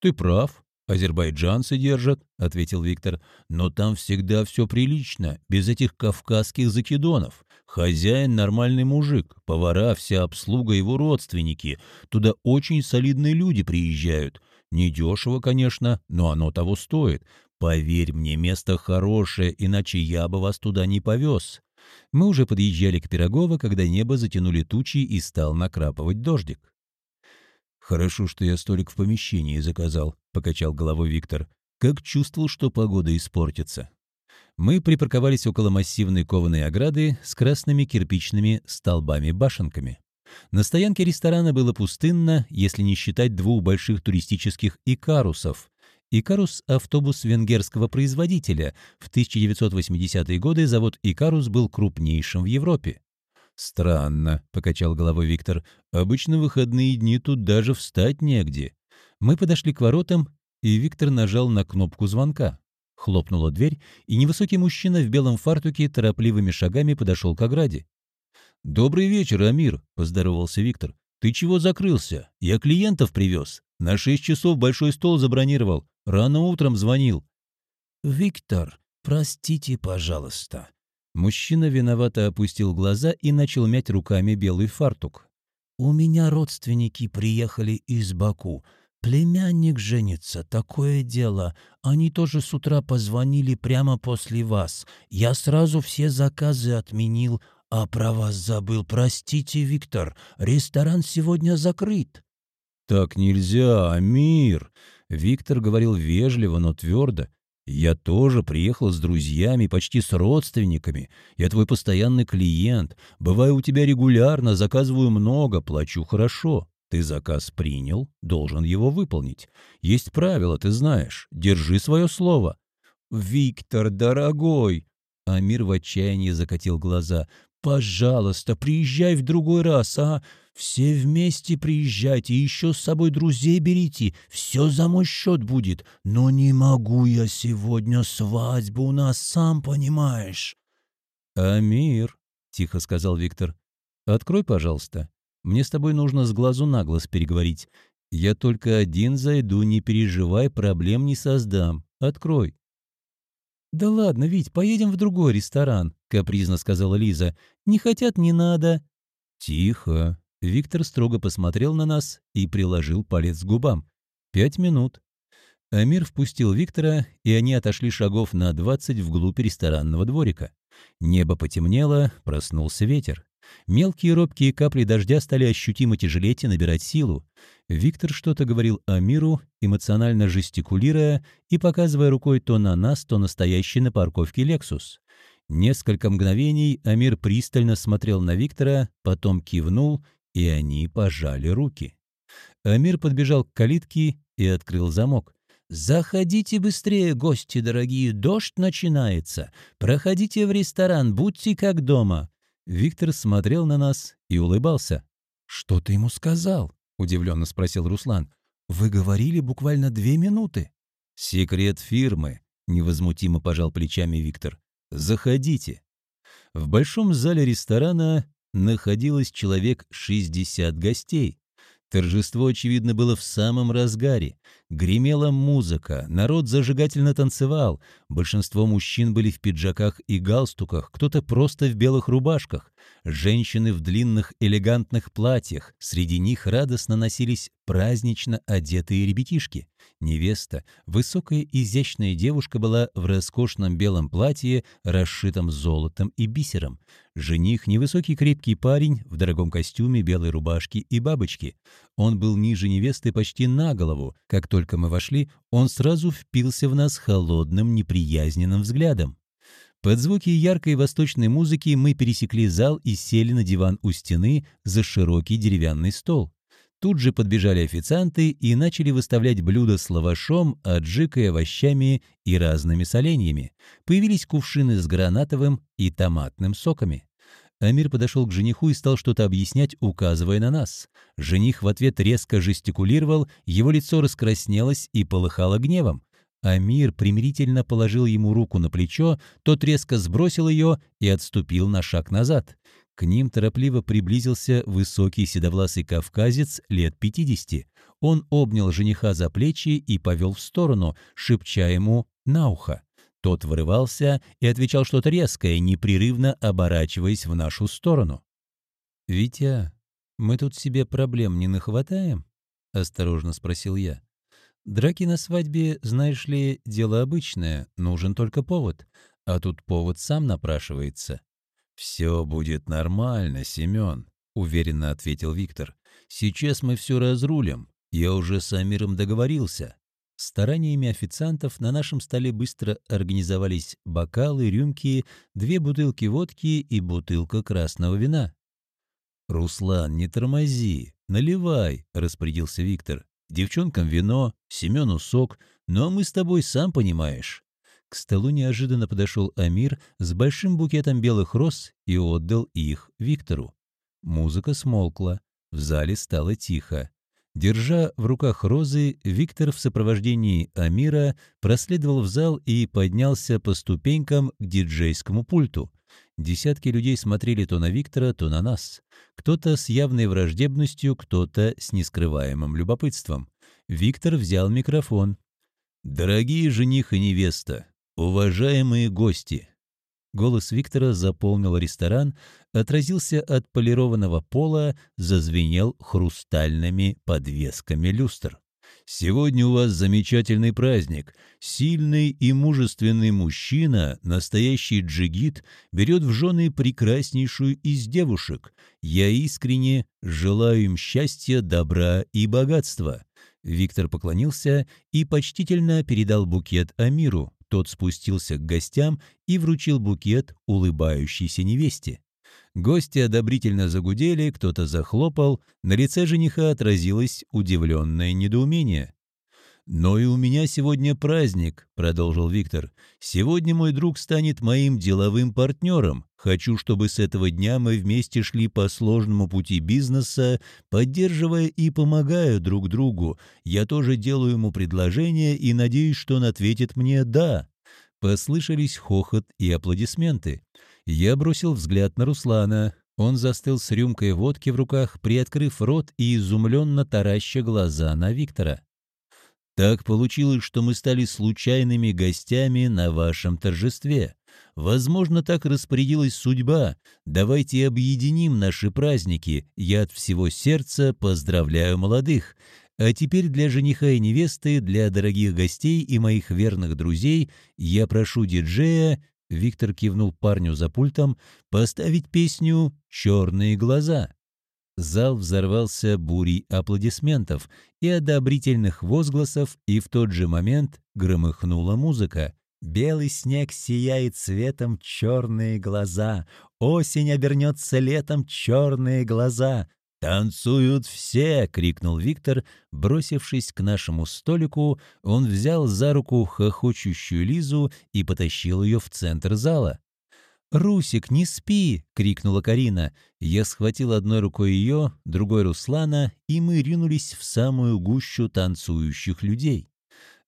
«Ты прав. «Азербайджанцы держат», — ответил Виктор. «Но там всегда все прилично, без этих кавказских закидонов. Хозяин нормальный мужик, повара, вся обслуга его родственники. Туда очень солидные люди приезжают. Недешево, конечно, но оно того стоит. Поверь мне, место хорошее, иначе я бы вас туда не повез. Мы уже подъезжали к Пирогово, когда небо затянули тучи и стал накрапывать дождик. «Хорошо, что я столик в помещении заказал», — покачал головой Виктор. «Как чувствовал, что погода испортится». Мы припарковались около массивной кованой ограды с красными кирпичными столбами-башенками. На стоянке ресторана было пустынно, если не считать двух больших туристических икарусов. Икарус – автобус венгерского производителя. В 1980-е годы завод Икарус был крупнейшим в Европе. «Странно», — покачал головой Виктор. «Обычно выходные дни тут даже встать негде». Мы подошли к воротам, и Виктор нажал на кнопку звонка. Хлопнула дверь, и невысокий мужчина в белом фартуке торопливыми шагами подошел к ограде. «Добрый вечер, Амир», — поздоровался Виктор. «Ты чего закрылся? Я клиентов привез. На шесть часов большой стол забронировал. Рано утром звонил». «Виктор, простите, пожалуйста». Мужчина виновато опустил глаза и начал мять руками белый фартук. «У меня родственники приехали из Баку. «Племянник женится, такое дело. Они тоже с утра позвонили прямо после вас. Я сразу все заказы отменил, а про вас забыл. Простите, Виктор, ресторан сегодня закрыт». «Так нельзя, Амир!» Виктор говорил вежливо, но твердо. «Я тоже приехал с друзьями, почти с родственниками. Я твой постоянный клиент. Бываю у тебя регулярно, заказываю много, плачу хорошо. Ты заказ принял, должен его выполнить. Есть правила, ты знаешь. Держи свое слово. Виктор, дорогой! Амир в отчаянии закатил глаза. «Пожалуйста, приезжай в другой раз, а? Все вместе приезжайте, еще с собой друзей берите. Все за мой счет будет. Но не могу я сегодня свадьбу у нас, сам понимаешь». «Амир», — тихо сказал Виктор, — «открой, пожалуйста». Мне с тобой нужно с глазу на глаз переговорить. Я только один зайду, не переживай, проблем не создам. Открой». «Да ладно, Вить, поедем в другой ресторан», — капризно сказала Лиза. «Не хотят, не надо». «Тихо». Виктор строго посмотрел на нас и приложил палец к губам. «Пять минут». Амир впустил Виктора, и они отошли шагов на двадцать вглубь ресторанного дворика. Небо потемнело, проснулся ветер. Мелкие робкие капли дождя стали ощутимо тяжелеть и набирать силу. Виктор что-то говорил Амиру, эмоционально жестикулируя и показывая рукой то на нас, то на стоящий на парковке «Лексус». Несколько мгновений Амир пристально смотрел на Виктора, потом кивнул, и они пожали руки. Амир подбежал к калитке и открыл замок. «Заходите быстрее, гости дорогие, дождь начинается. Проходите в ресторан, будьте как дома. Виктор смотрел на нас и улыбался. «Что ты ему сказал?» — удивленно спросил Руслан. «Вы говорили буквально две минуты». «Секрет фирмы», — невозмутимо пожал плечами Виктор. «Заходите». В большом зале ресторана находилось человек 60 гостей. Торжество, очевидно, было в самом разгаре. Гремела музыка, народ зажигательно танцевал. Большинство мужчин были в пиджаках и галстуках, кто-то просто в белых рубашках. Женщины в длинных элегантных платьях. Среди них радостно носились празднично одетые ребятишки. Невеста, высокая изящная девушка была в роскошном белом платье, расшитом золотом и бисером. Жених — невысокий крепкий парень в дорогом костюме, белой рубашке и бабочки. Он был ниже невесты почти на голову. Как только мы вошли, он сразу впился в нас холодным, неприязненным взглядом. Под звуки яркой восточной музыки мы пересекли зал и сели на диван у стены за широкий деревянный стол. Тут же подбежали официанты и начали выставлять блюда с лавашом, аджикой, овощами и разными соленьями. Появились кувшины с гранатовым и томатным соками. Амир подошел к жениху и стал что-то объяснять, указывая на нас. Жених в ответ резко жестикулировал, его лицо раскраснелось и полыхало гневом. Амир примирительно положил ему руку на плечо, тот резко сбросил ее и отступил на шаг назад. К ним торопливо приблизился высокий седовласый кавказец лет 50. Он обнял жениха за плечи и повел в сторону, шепча ему на ухо. Тот вырывался и отвечал что-то резкое, непрерывно оборачиваясь в нашу сторону. «Витя, мы тут себе проблем не нахватаем?» — осторожно спросил я. «Драки на свадьбе, знаешь ли, дело обычное, нужен только повод, а тут повод сам напрашивается». «Все будет нормально, Семен», — уверенно ответил Виктор. «Сейчас мы все разрулим. Я уже с Амиром договорился. Стараниями официантов на нашем столе быстро организовались бокалы, рюмки, две бутылки водки и бутылка красного вина. «Руслан, не тормози, наливай», — распорядился Виктор. «Девчонкам вино, Семену сок, ну а мы с тобой, сам понимаешь». К столу неожиданно подошел Амир с большим букетом белых роз и отдал их Виктору. Музыка смолкла, в зале стало тихо. Держа в руках розы, Виктор в сопровождении Амира проследовал в зал и поднялся по ступенькам к диджейскому пульту. Десятки людей смотрели то на Виктора, то на нас. Кто-то с явной враждебностью, кто-то с нескрываемым любопытством. Виктор взял микрофон. «Дорогие жених и невеста, уважаемые гости, Голос Виктора заполнил ресторан, отразился от полированного пола, зазвенел хрустальными подвесками люстр. «Сегодня у вас замечательный праздник. Сильный и мужественный мужчина, настоящий джигит, берет в жены прекраснейшую из девушек. Я искренне желаю им счастья, добра и богатства». Виктор поклонился и почтительно передал букет Амиру. Тот спустился к гостям и вручил букет улыбающейся невесте. Гости одобрительно загудели, кто-то захлопал, на лице жениха отразилось удивленное недоумение. «Но и у меня сегодня праздник», — продолжил Виктор. «Сегодня мой друг станет моим деловым партнером. Хочу, чтобы с этого дня мы вместе шли по сложному пути бизнеса, поддерживая и помогая друг другу. Я тоже делаю ему предложение и надеюсь, что он ответит мне «да». Послышались хохот и аплодисменты. Я бросил взгляд на Руслана. Он застыл с рюмкой водки в руках, приоткрыв рот и изумленно тараща глаза на Виктора. Так получилось, что мы стали случайными гостями на вашем торжестве. Возможно, так распорядилась судьба. Давайте объединим наши праздники. Я от всего сердца поздравляю молодых. А теперь для жениха и невесты, для дорогих гостей и моих верных друзей я прошу диджея, Виктор кивнул парню за пультом, поставить песню «Черные глаза». Зал взорвался бурей аплодисментов и одобрительных возгласов, и в тот же момент громыхнула музыка. «Белый снег сияет цветом черные глаза, осень обернется летом черные глаза». «Танцуют все!» — крикнул Виктор, бросившись к нашему столику, он взял за руку хохочущую Лизу и потащил ее в центр зала. «Русик, не спи!» — крикнула Карина. Я схватил одной рукой ее, другой Руслана, и мы ринулись в самую гущу танцующих людей.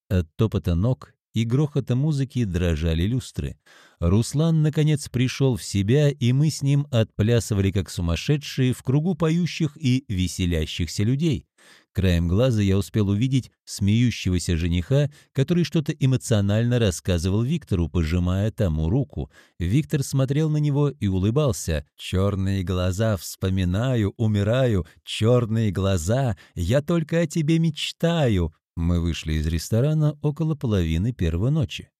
От топота ног и грохота музыки дрожали люстры. Руслан, наконец, пришел в себя, и мы с ним отплясывали как сумасшедшие в кругу поющих и веселящихся людей. Краем глаза я успел увидеть смеющегося жениха, который что-то эмоционально рассказывал Виктору, пожимая тому руку. Виктор смотрел на него и улыбался. «Черные глаза, вспоминаю, умираю, черные глаза, я только о тебе мечтаю». Мы вышли из ресторана около половины первой ночи.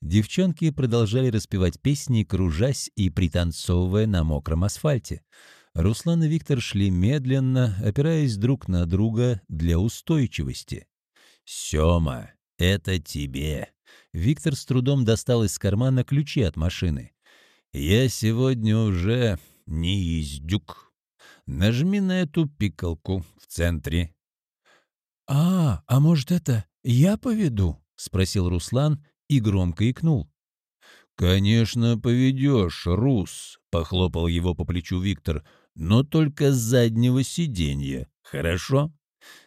Девчонки продолжали распевать песни, кружась и пританцовывая на мокром асфальте. Руслан и Виктор шли медленно, опираясь друг на друга для устойчивости. «Сёма, это тебе!» Виктор с трудом достал из кармана ключи от машины. «Я сегодня уже не издюк. Нажми на эту пикалку в центре». «А, а может это я поведу?» — спросил Руслан и громко икнул. «Конечно, поведешь, Рус», — похлопал его по плечу Виктор, «но только с заднего сиденья, хорошо?»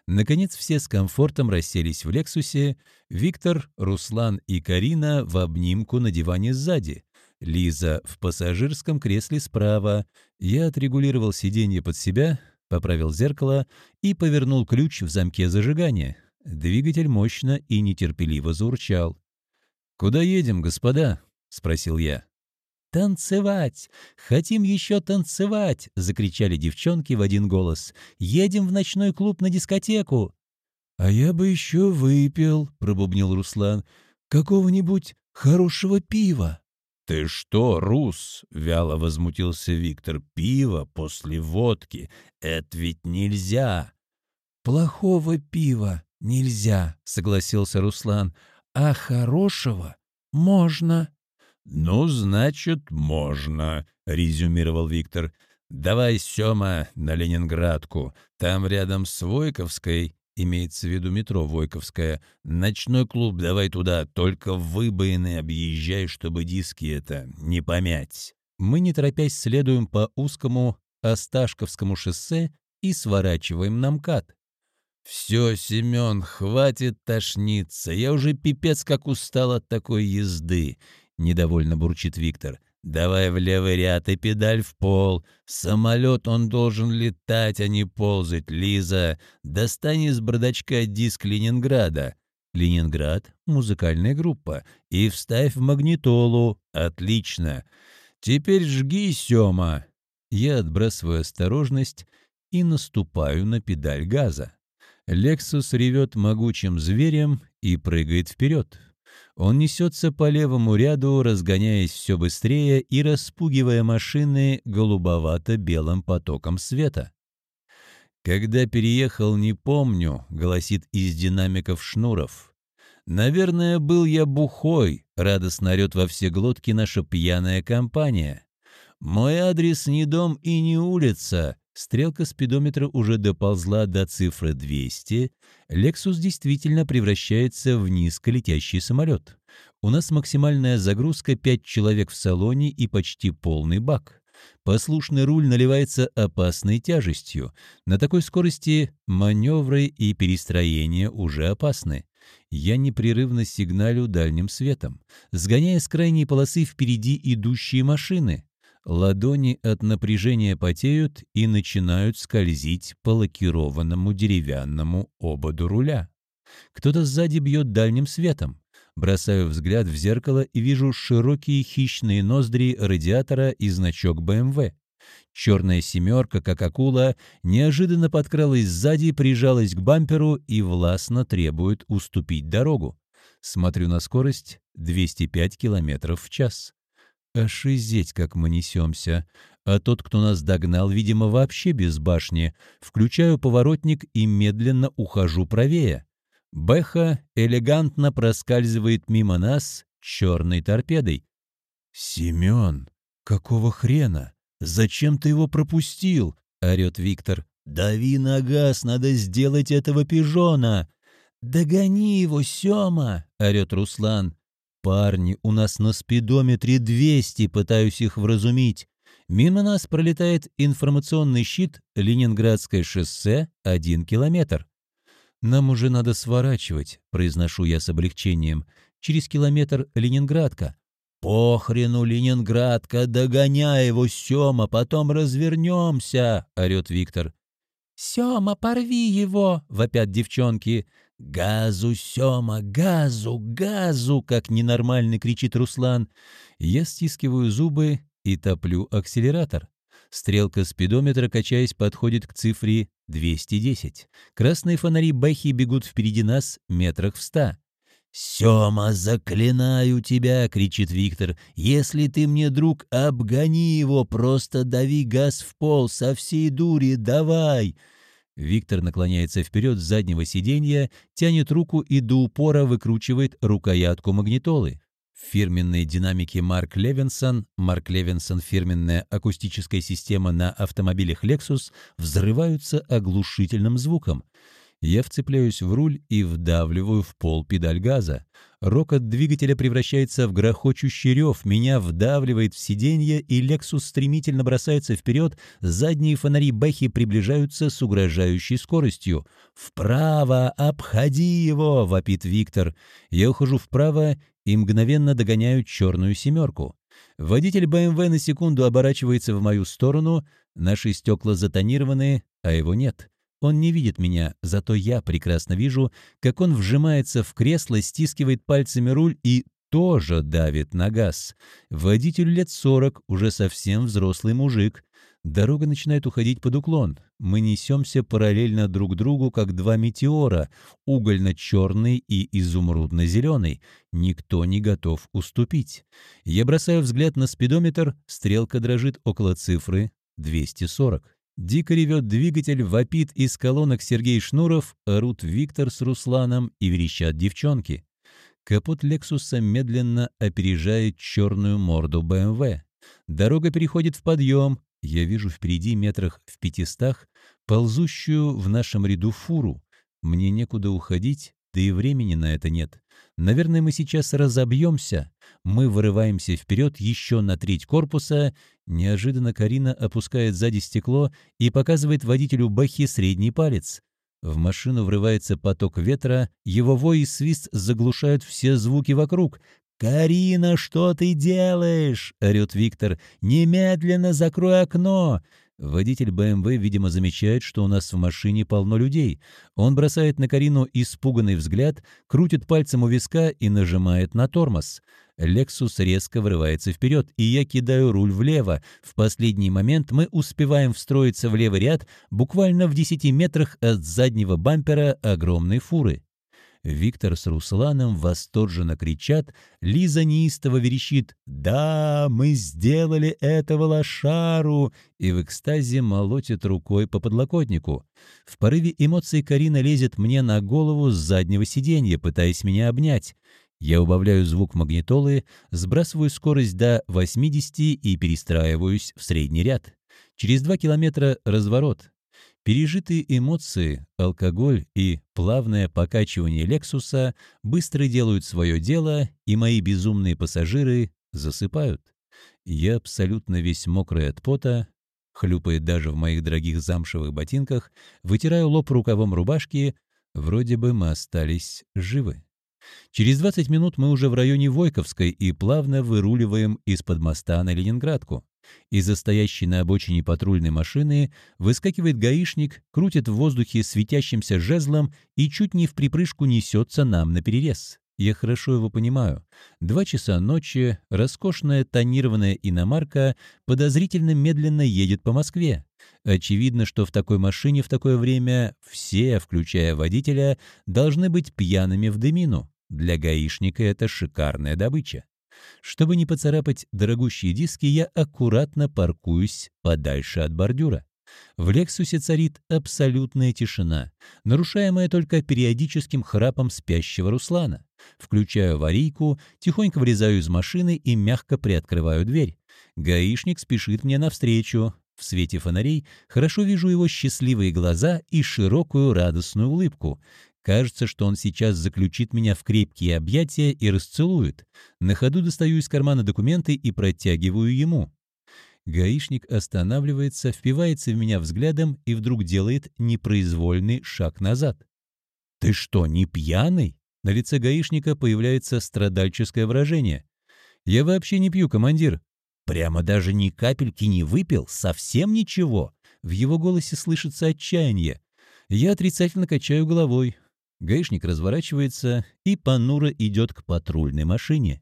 Наконец все с комфортом расселись в «Лексусе», Виктор, Руслан и Карина в обнимку на диване сзади, Лиза в пассажирском кресле справа. Я отрегулировал сиденье под себя, поправил зеркало и повернул ключ в замке зажигания. Двигатель мощно и нетерпеливо заурчал. «Куда едем, господа?» — спросил я. «Танцевать! Хотим еще танцевать!» — закричали девчонки в один голос. «Едем в ночной клуб на дискотеку!» «А я бы еще выпил», — пробубнил Руслан, — «какого-нибудь хорошего пива». «Ты что, Рус?» — вяло возмутился Виктор. «Пиво после водки — это ведь нельзя!» «Плохого пива нельзя», — согласился Руслан, — «а хорошего можно». «Ну, значит, можно», — резюмировал Виктор. «Давай, Сёма, на Ленинградку. Там рядом с Войковской, имеется в виду метро Войковская, ночной клуб, давай туда, только выбоины объезжай, чтобы диски это не помять». Мы, не торопясь, следуем по узкому Осташковскому шоссе и сворачиваем на МКАД. «Все, Семен, хватит тошниться. Я уже пипец как устал от такой езды. — недовольно бурчит Виктор. «Давай в левый ряд и педаль в пол. Самолет он должен летать, а не ползать. Лиза, достань из бардачка диск Ленинграда». «Ленинград» — музыкальная группа. «И вставь в магнитолу». «Отлично. Теперь жги, Сёма». Я отбрасываю осторожность и наступаю на педаль газа. «Лексус» ревет могучим зверем и прыгает вперед. Он несется по левому ряду, разгоняясь все быстрее и распугивая машины голубовато-белым потоком света. «Когда переехал, не помню», — гласит из динамиков Шнуров. «Наверное, был я бухой», — радостно орет во все глотки наша пьяная компания. «Мой адрес не дом и не улица, Стрелка спидометра уже доползла до цифры 200. Lexus действительно превращается в низколетящий самолет. У нас максимальная загрузка 5 человек в салоне и почти полный бак. Послушный руль наливается опасной тяжестью. На такой скорости маневры и перестроения уже опасны. Я непрерывно сигналю дальним светом, сгоняя с крайней полосы впереди идущие машины. Ладони от напряжения потеют и начинают скользить по лакированному деревянному ободу руля. Кто-то сзади бьет дальним светом. Бросаю взгляд в зеркало и вижу широкие хищные ноздри радиатора и значок БМВ. Черная семерка, как акула, неожиданно подкралась сзади, прижалась к бамперу и властно требует уступить дорогу. Смотрю на скорость 205 км в час. Ошизеть, как мы несемся. А тот, кто нас догнал, видимо, вообще без башни. Включаю поворотник и медленно ухожу правее. Бэха элегантно проскальзывает мимо нас черной торпедой. «Семен, какого хрена? Зачем ты его пропустил?» — орет Виктор. «Дави на газ, надо сделать этого пижона!» «Догони его, Сема!» — орет Руслан. «Парни, у нас на спидометре 200, пытаюсь их вразумить. Мимо нас пролетает информационный щит Ленинградское шоссе, один километр. «Нам уже надо сворачивать», — произношу я с облегчением. «Через километр Ленинградка». «Похрену, Ленинградка, догоняй его, Сёма, потом развернемся», — орёт Виктор. «Сёма, порви его!» — вопят девчонки. «Газу, Сёма, газу, газу!» — как ненормальный кричит Руслан. Я стискиваю зубы и топлю акселератор. Стрелка спидометра, качаясь, подходит к цифре 210. Красные фонари Бэхи бегут впереди нас метрах в ста. «Сёма, заклинаю тебя!» — кричит Виктор. «Если ты мне друг, обгони его, просто дави газ в пол со всей дури, давай!» Виктор наклоняется вперед с заднего сиденья, тянет руку и до упора выкручивает рукоятку магнитолы. Фирменные динамики Марк Левинсон, Марк Левинсон фирменная акустическая система на автомобилях Lexus взрываются оглушительным звуком. Я вцепляюсь в руль и вдавливаю в пол педаль газа. Рокот двигателя превращается в грохочущий рев, меня вдавливает в сиденье, и «Лексус» стремительно бросается вперед, задние фонари Бэхи приближаются с угрожающей скоростью. «Вправо! Обходи его!» — вопит Виктор. Я ухожу вправо и мгновенно догоняю черную семерку. Водитель БМВ на секунду оборачивается в мою сторону, наши стекла затонированы, а его нет. Он не видит меня, зато я прекрасно вижу, как он вжимается в кресло, стискивает пальцами руль и тоже давит на газ. Водитель лет сорок, уже совсем взрослый мужик. Дорога начинает уходить под уклон. Мы несемся параллельно друг другу, как два метеора, угольно-черный и изумрудно-зеленый. Никто не готов уступить. Я бросаю взгляд на спидометр, стрелка дрожит около цифры 240. Дико ревет двигатель, вопит из колонок Сергей Шнуров, орут Виктор с Русланом и верещат девчонки. Капот «Лексуса» медленно опережает черную морду БМВ. Дорога переходит в подъем. Я вижу впереди метрах в пятистах ползущую в нашем ряду фуру. Мне некуда уходить, да и времени на это нет. Наверное, мы сейчас разобьемся. Мы вырываемся вперед еще на треть корпуса. Неожиданно Карина опускает сзади стекло и показывает водителю Бахи средний палец. В машину врывается поток ветра, его вой и свист заглушают все звуки вокруг. «Карина, что ты делаешь?» — орет Виктор. «Немедленно закрой окно!» Водитель БМВ, видимо, замечает, что у нас в машине полно людей. Он бросает на Карину испуганный взгляд, крутит пальцем у виска и нажимает на тормоз. Лексус резко вырывается вперед, и я кидаю руль влево. В последний момент мы успеваем встроиться в левый ряд буквально в 10 метрах от заднего бампера огромной фуры. Виктор с Русланом восторженно кричат, Лиза неистово верещит «Да, мы сделали этого лошару!» и в экстазе молотит рукой по подлокотнику. В порыве эмоций Карина лезет мне на голову с заднего сиденья, пытаясь меня обнять. Я убавляю звук магнитолы, сбрасываю скорость до 80 и перестраиваюсь в средний ряд. Через два километра разворот. Пережитые эмоции, алкоголь и плавное покачивание «Лексуса» быстро делают свое дело, и мои безумные пассажиры засыпают. Я абсолютно весь мокрый от пота, хлюпает даже в моих дорогих замшевых ботинках, вытираю лоб рукавом рубашки, вроде бы мы остались живы. Через 20 минут мы уже в районе Войковской и плавно выруливаем из-под моста на Ленинградку. Из-за стоящей на обочине патрульной машины выскакивает гаишник, крутит в воздухе светящимся жезлом и чуть не в припрыжку несется нам на перерез. Я хорошо его понимаю. Два часа ночи, роскошная тонированная иномарка подозрительно медленно едет по Москве. Очевидно, что в такой машине в такое время все, включая водителя, должны быть пьяными в дымину. Для гаишника это шикарная добыча. Чтобы не поцарапать дорогущие диски, я аккуратно паркуюсь подальше от бордюра. В «Лексусе» царит абсолютная тишина, нарушаемая только периодическим храпом спящего Руслана. Включаю аварийку, тихонько вылезаю из машины и мягко приоткрываю дверь. Гаишник спешит мне навстречу. В свете фонарей хорошо вижу его счастливые глаза и широкую радостную улыбку. Кажется, что он сейчас заключит меня в крепкие объятия и расцелует. На ходу достаю из кармана документы и протягиваю ему. Гаишник останавливается, впивается в меня взглядом и вдруг делает непроизвольный шаг назад. «Ты что, не пьяный?» На лице гаишника появляется страдальческое выражение. «Я вообще не пью, командир». «Прямо даже ни капельки не выпил? Совсем ничего?» В его голосе слышится отчаяние. Я отрицательно качаю головой. Гаишник разворачивается и понуро идет к патрульной машине.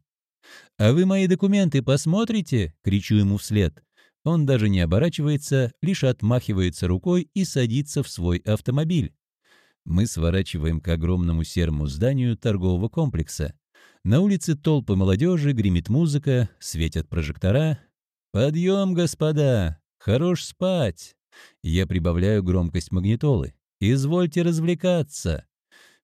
«А вы мои документы посмотрите?» — кричу ему вслед. Он даже не оборачивается, лишь отмахивается рукой и садится в свой автомобиль. Мы сворачиваем к огромному серому зданию торгового комплекса. На улице толпы молодежи, гремит музыка, светят прожектора. «Подъем, господа! Хорош спать!» Я прибавляю громкость магнитолы. «Извольте развлекаться!»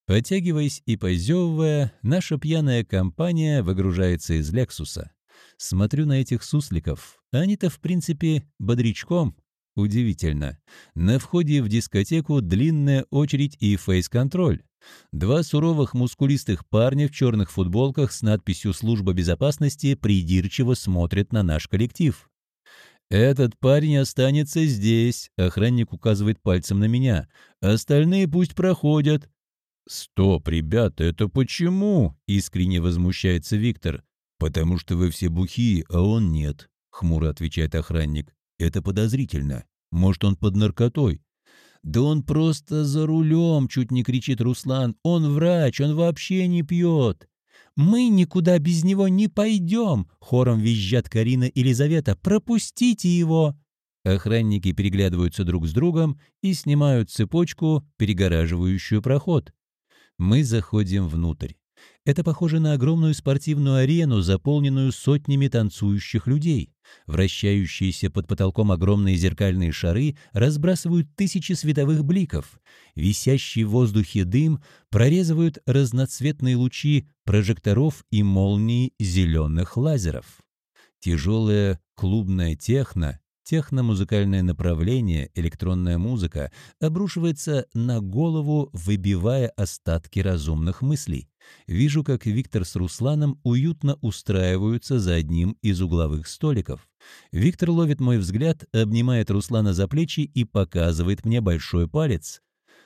Потягиваясь и позевывая, наша пьяная компания выгружается из «Лексуса». Смотрю на этих сусликов. Они-то, в принципе, бодрячком. Удивительно. На входе в дискотеку длинная очередь и фейс-контроль. Два суровых мускулистых парня в черных футболках с надписью «Служба безопасности» придирчиво смотрят на наш коллектив. «Этот парень останется здесь», — охранник указывает пальцем на меня. «Остальные пусть проходят. «Стоп, ребята, это почему?» — искренне возмущается Виктор. «Потому что вы все бухие, а он нет», — хмуро отвечает охранник. «Это подозрительно. Может, он под наркотой?» «Да он просто за рулем!» — чуть не кричит Руслан. «Он врач, он вообще не пьет!» «Мы никуда без него не пойдем!» — хором визжат Карина и Елизавета. «Пропустите его!» Охранники переглядываются друг с другом и снимают цепочку, перегораживающую проход. Мы заходим внутрь. Это похоже на огромную спортивную арену, заполненную сотнями танцующих людей. Вращающиеся под потолком огромные зеркальные шары разбрасывают тысячи световых бликов. Висящий в воздухе дым прорезывают разноцветные лучи прожекторов и молнии зеленых лазеров. Тяжелая клубная техно Техно-музыкальное направление, электронная музыка, обрушивается на голову, выбивая остатки разумных мыслей. Вижу, как Виктор с Русланом уютно устраиваются за одним из угловых столиков. Виктор ловит мой взгляд, обнимает Руслана за плечи и показывает мне большой палец.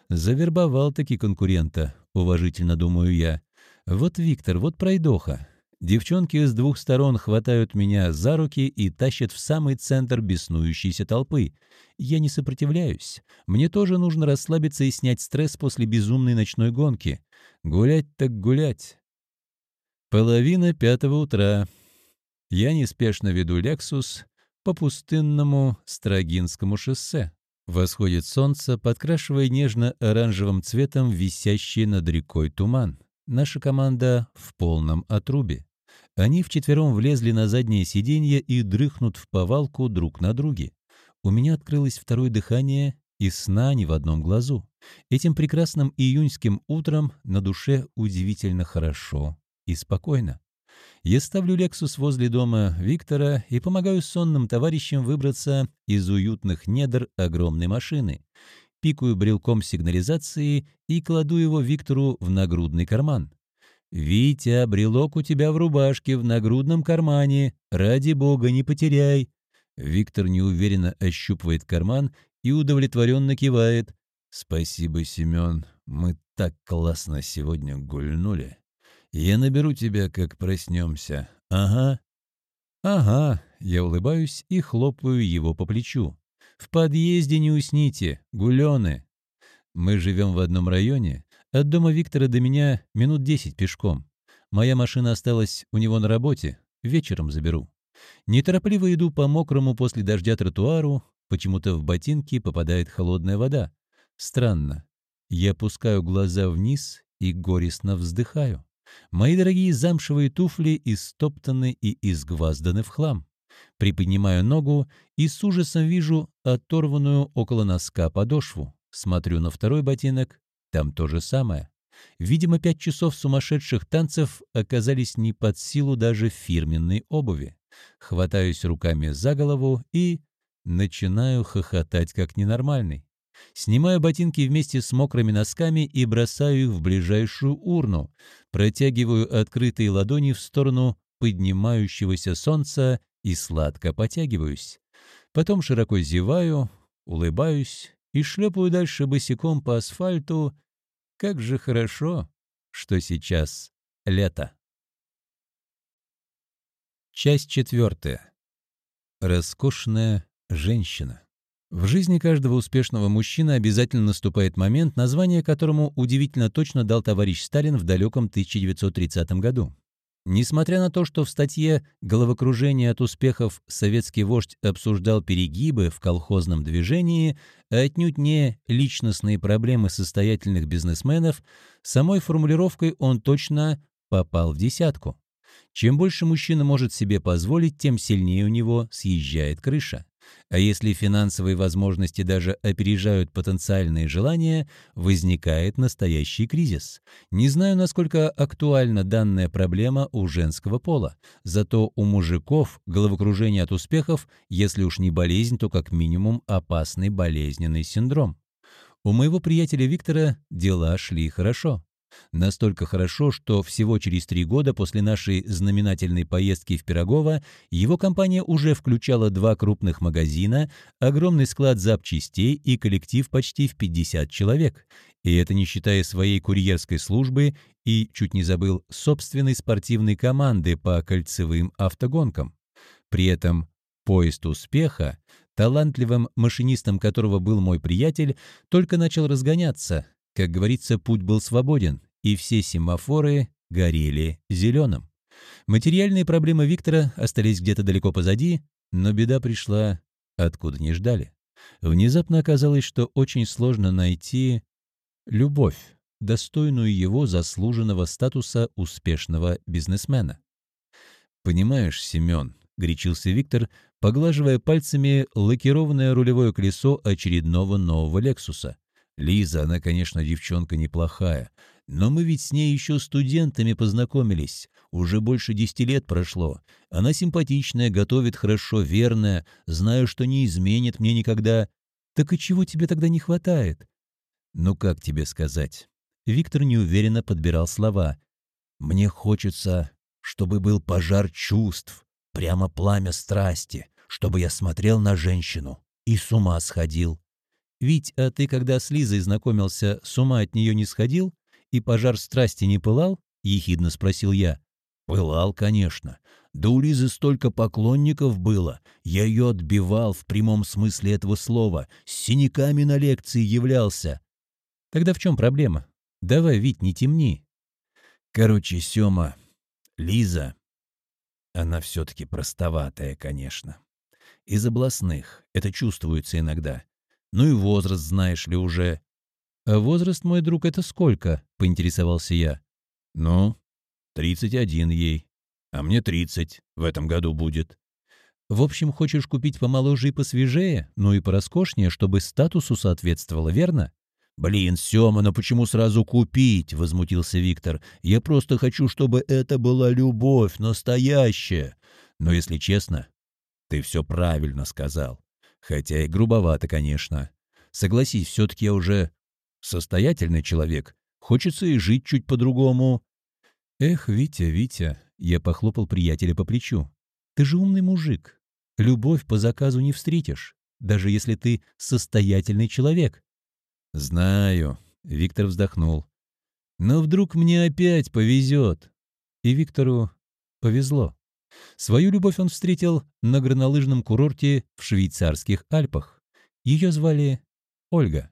Завербовал-таки конкурента, уважительно думаю я. Вот Виктор, вот пройдоха. Девчонки с двух сторон хватают меня за руки и тащат в самый центр беснующейся толпы. Я не сопротивляюсь. Мне тоже нужно расслабиться и снять стресс после безумной ночной гонки. Гулять так гулять. Половина пятого утра. Я неспешно веду «Лексус» по пустынному Строгинскому шоссе. Восходит солнце, подкрашивая нежно-оранжевым цветом висящий над рекой туман. Наша команда в полном отрубе. Они вчетвером влезли на заднее сиденье и дрыхнут в повалку друг на друге. У меня открылось второе дыхание и сна ни в одном глазу. Этим прекрасным июньским утром на душе удивительно хорошо и спокойно. Я ставлю «Лексус» возле дома Виктора и помогаю сонным товарищам выбраться из уютных недр огромной машины пикаю брелком сигнализации и кладу его Виктору в нагрудный карман. «Витя, брелок у тебя в рубашке, в нагрудном кармане. Ради бога, не потеряй!» Виктор неуверенно ощупывает карман и удовлетворенно кивает. «Спасибо, Семен, мы так классно сегодня гульнули. Я наберу тебя, как проснемся. Ага». «Ага», я улыбаюсь и хлопаю его по плечу. В подъезде не усните, гулены. Мы живем в одном районе. От дома Виктора до меня минут десять пешком. Моя машина осталась у него на работе. Вечером заберу. Неторопливо иду по мокрому после дождя тротуару. Почему-то в ботинки попадает холодная вода. Странно. Я опускаю глаза вниз и горестно вздыхаю. Мои дорогие замшевые туфли истоптаны и изгвазданы в хлам. Приподнимаю ногу и с ужасом вижу оторванную около носка подошву. Смотрю на второй ботинок, там то же самое. Видимо, пять часов сумасшедших танцев оказались не под силу даже фирменной обуви. Хватаюсь руками за голову и начинаю хохотать как ненормальный. Снимаю ботинки вместе с мокрыми носками и бросаю их в ближайшую урну. Протягиваю открытые ладони в сторону поднимающегося солнца и сладко потягиваюсь. Потом широко зеваю, улыбаюсь и шлепаю дальше босиком по асфальту. Как же хорошо, что сейчас лето. Часть четвертая. Роскошная женщина. В жизни каждого успешного мужчины обязательно наступает момент, название которому удивительно точно дал товарищ Сталин в далеком 1930 году. Несмотря на то, что в статье «Головокружение от успехов» советский вождь обсуждал перегибы в колхозном движении, а отнюдь не личностные проблемы состоятельных бизнесменов, самой формулировкой он точно попал в десятку. Чем больше мужчина может себе позволить, тем сильнее у него съезжает крыша. А если финансовые возможности даже опережают потенциальные желания, возникает настоящий кризис. Не знаю, насколько актуальна данная проблема у женского пола. Зато у мужиков головокружение от успехов, если уж не болезнь, то как минимум опасный болезненный синдром. У моего приятеля Виктора дела шли хорошо. Настолько хорошо, что всего через три года после нашей знаменательной поездки в Пирогово его компания уже включала два крупных магазина, огромный склад запчастей и коллектив почти в 50 человек. И это не считая своей курьерской службы и, чуть не забыл, собственной спортивной команды по кольцевым автогонкам. При этом поезд успеха, талантливым машинистом которого был мой приятель, только начал разгоняться. Как говорится, путь был свободен, и все семафоры горели зеленым. Материальные проблемы Виктора остались где-то далеко позади, но беда пришла, откуда не ждали. Внезапно оказалось, что очень сложно найти любовь, достойную его заслуженного статуса успешного бизнесмена. «Понимаешь, Семен», — горячился Виктор, поглаживая пальцами лакированное рулевое колесо очередного нового «Лексуса». «Лиза, она, конечно, девчонка неплохая, но мы ведь с ней еще студентами познакомились. Уже больше десяти лет прошло. Она симпатичная, готовит хорошо, верная. Знаю, что не изменит мне никогда. Так и чего тебе тогда не хватает? Ну, как тебе сказать? Виктор неуверенно подбирал слова. Мне хочется, чтобы был пожар чувств, прямо пламя страсти, чтобы я смотрел на женщину и с ума сходил. Вить, а ты, когда с Лизой знакомился, с ума от нее не сходил? и пожар страсти не пылал?» — ехидно спросил я. «Пылал, конечно. Да у Лизы столько поклонников было. Я ее отбивал в прямом смысле этого слова. С синяками на лекции являлся». «Тогда в чем проблема? Давай, Вить, не темни». «Короче, Сема, Лиза, она все-таки простоватая, конечно. Из областных. Это чувствуется иногда. Ну и возраст, знаешь ли, уже. «А возраст, мой друг, это сколько?» — поинтересовался я. «Ну, тридцать один ей. А мне тридцать в этом году будет». «В общем, хочешь купить помоложе и посвежее, ну и пороскошнее, чтобы статусу соответствовало, верно?» «Блин, Сёма, но почему сразу купить?» — возмутился Виктор. «Я просто хочу, чтобы это была любовь, настоящая. Но, если честно, ты все правильно сказал. Хотя и грубовато, конечно. Согласись, все-таки я уже состоятельный человек. Хочется и жить чуть по-другому. Эх, Витя, Витя, я похлопал приятеля по плечу. Ты же умный мужик. Любовь по заказу не встретишь, даже если ты состоятельный человек. Знаю, Виктор вздохнул. Но вдруг мне опять повезет. И Виктору повезло. Свою любовь он встретил на горнолыжном курорте в швейцарских Альпах. Ее звали Ольга.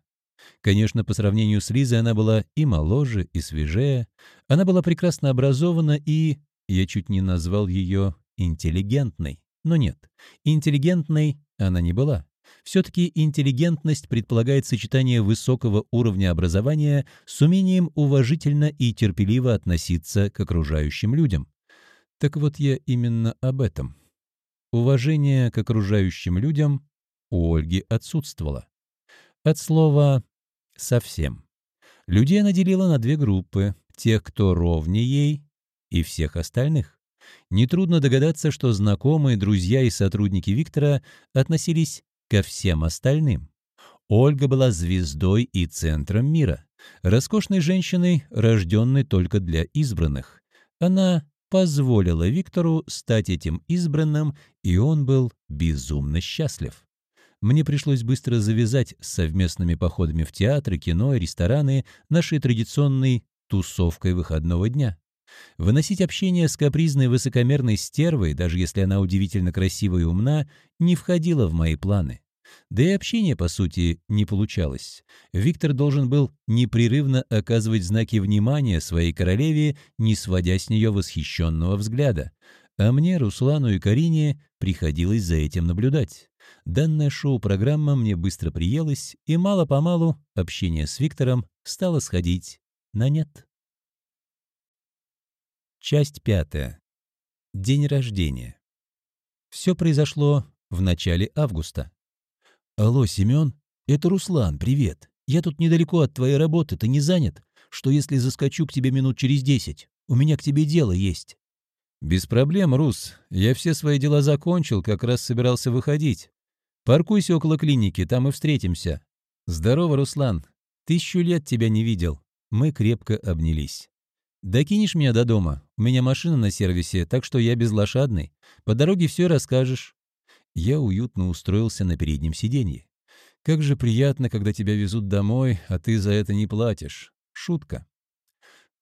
Конечно, по сравнению с Лизой она была и моложе, и свежее. Она была прекрасно образована и... Я чуть не назвал ее интеллигентной. Но нет, интеллигентной она не была. Все-таки интеллигентность предполагает сочетание высокого уровня образования с умением уважительно и терпеливо относиться к окружающим людям. Так вот я именно об этом. Уважение к окружающим людям у Ольги отсутствовало. От слова Совсем. Людей она делила на две группы — тех, кто ровнее ей, и всех остальных. Нетрудно догадаться, что знакомые, друзья и сотрудники Виктора относились ко всем остальным. Ольга была звездой и центром мира, роскошной женщиной, рожденной только для избранных. Она позволила Виктору стать этим избранным, и он был безумно счастлив. Мне пришлось быстро завязать с совместными походами в театры, кино и рестораны нашей традиционной тусовкой выходного дня. Выносить общение с капризной высокомерной стервой, даже если она удивительно красива и умна, не входило в мои планы. Да и общение, по сути, не получалось. Виктор должен был непрерывно оказывать знаки внимания своей королеве, не сводя с нее восхищенного взгляда. А мне, Руслану и Карине приходилось за этим наблюдать. Данная шоу-программа мне быстро приелась, и мало-помалу общение с Виктором стало сходить на нет. Часть пятая. День рождения. Все произошло в начале августа. «Алло, Семен, это Руслан, привет. Я тут недалеко от твоей работы, ты не занят? Что если заскочу к тебе минут через десять? У меня к тебе дело есть». «Без проблем, Рус. Я все свои дела закончил, как раз собирался выходить. Паркуйся около клиники, там и встретимся. Здорово, Руслан. Тысячу лет тебя не видел. Мы крепко обнялись. Докинешь меня до дома? У меня машина на сервисе, так что я безлошадный. По дороге все расскажешь. Я уютно устроился на переднем сиденье. Как же приятно, когда тебя везут домой, а ты за это не платишь. Шутка.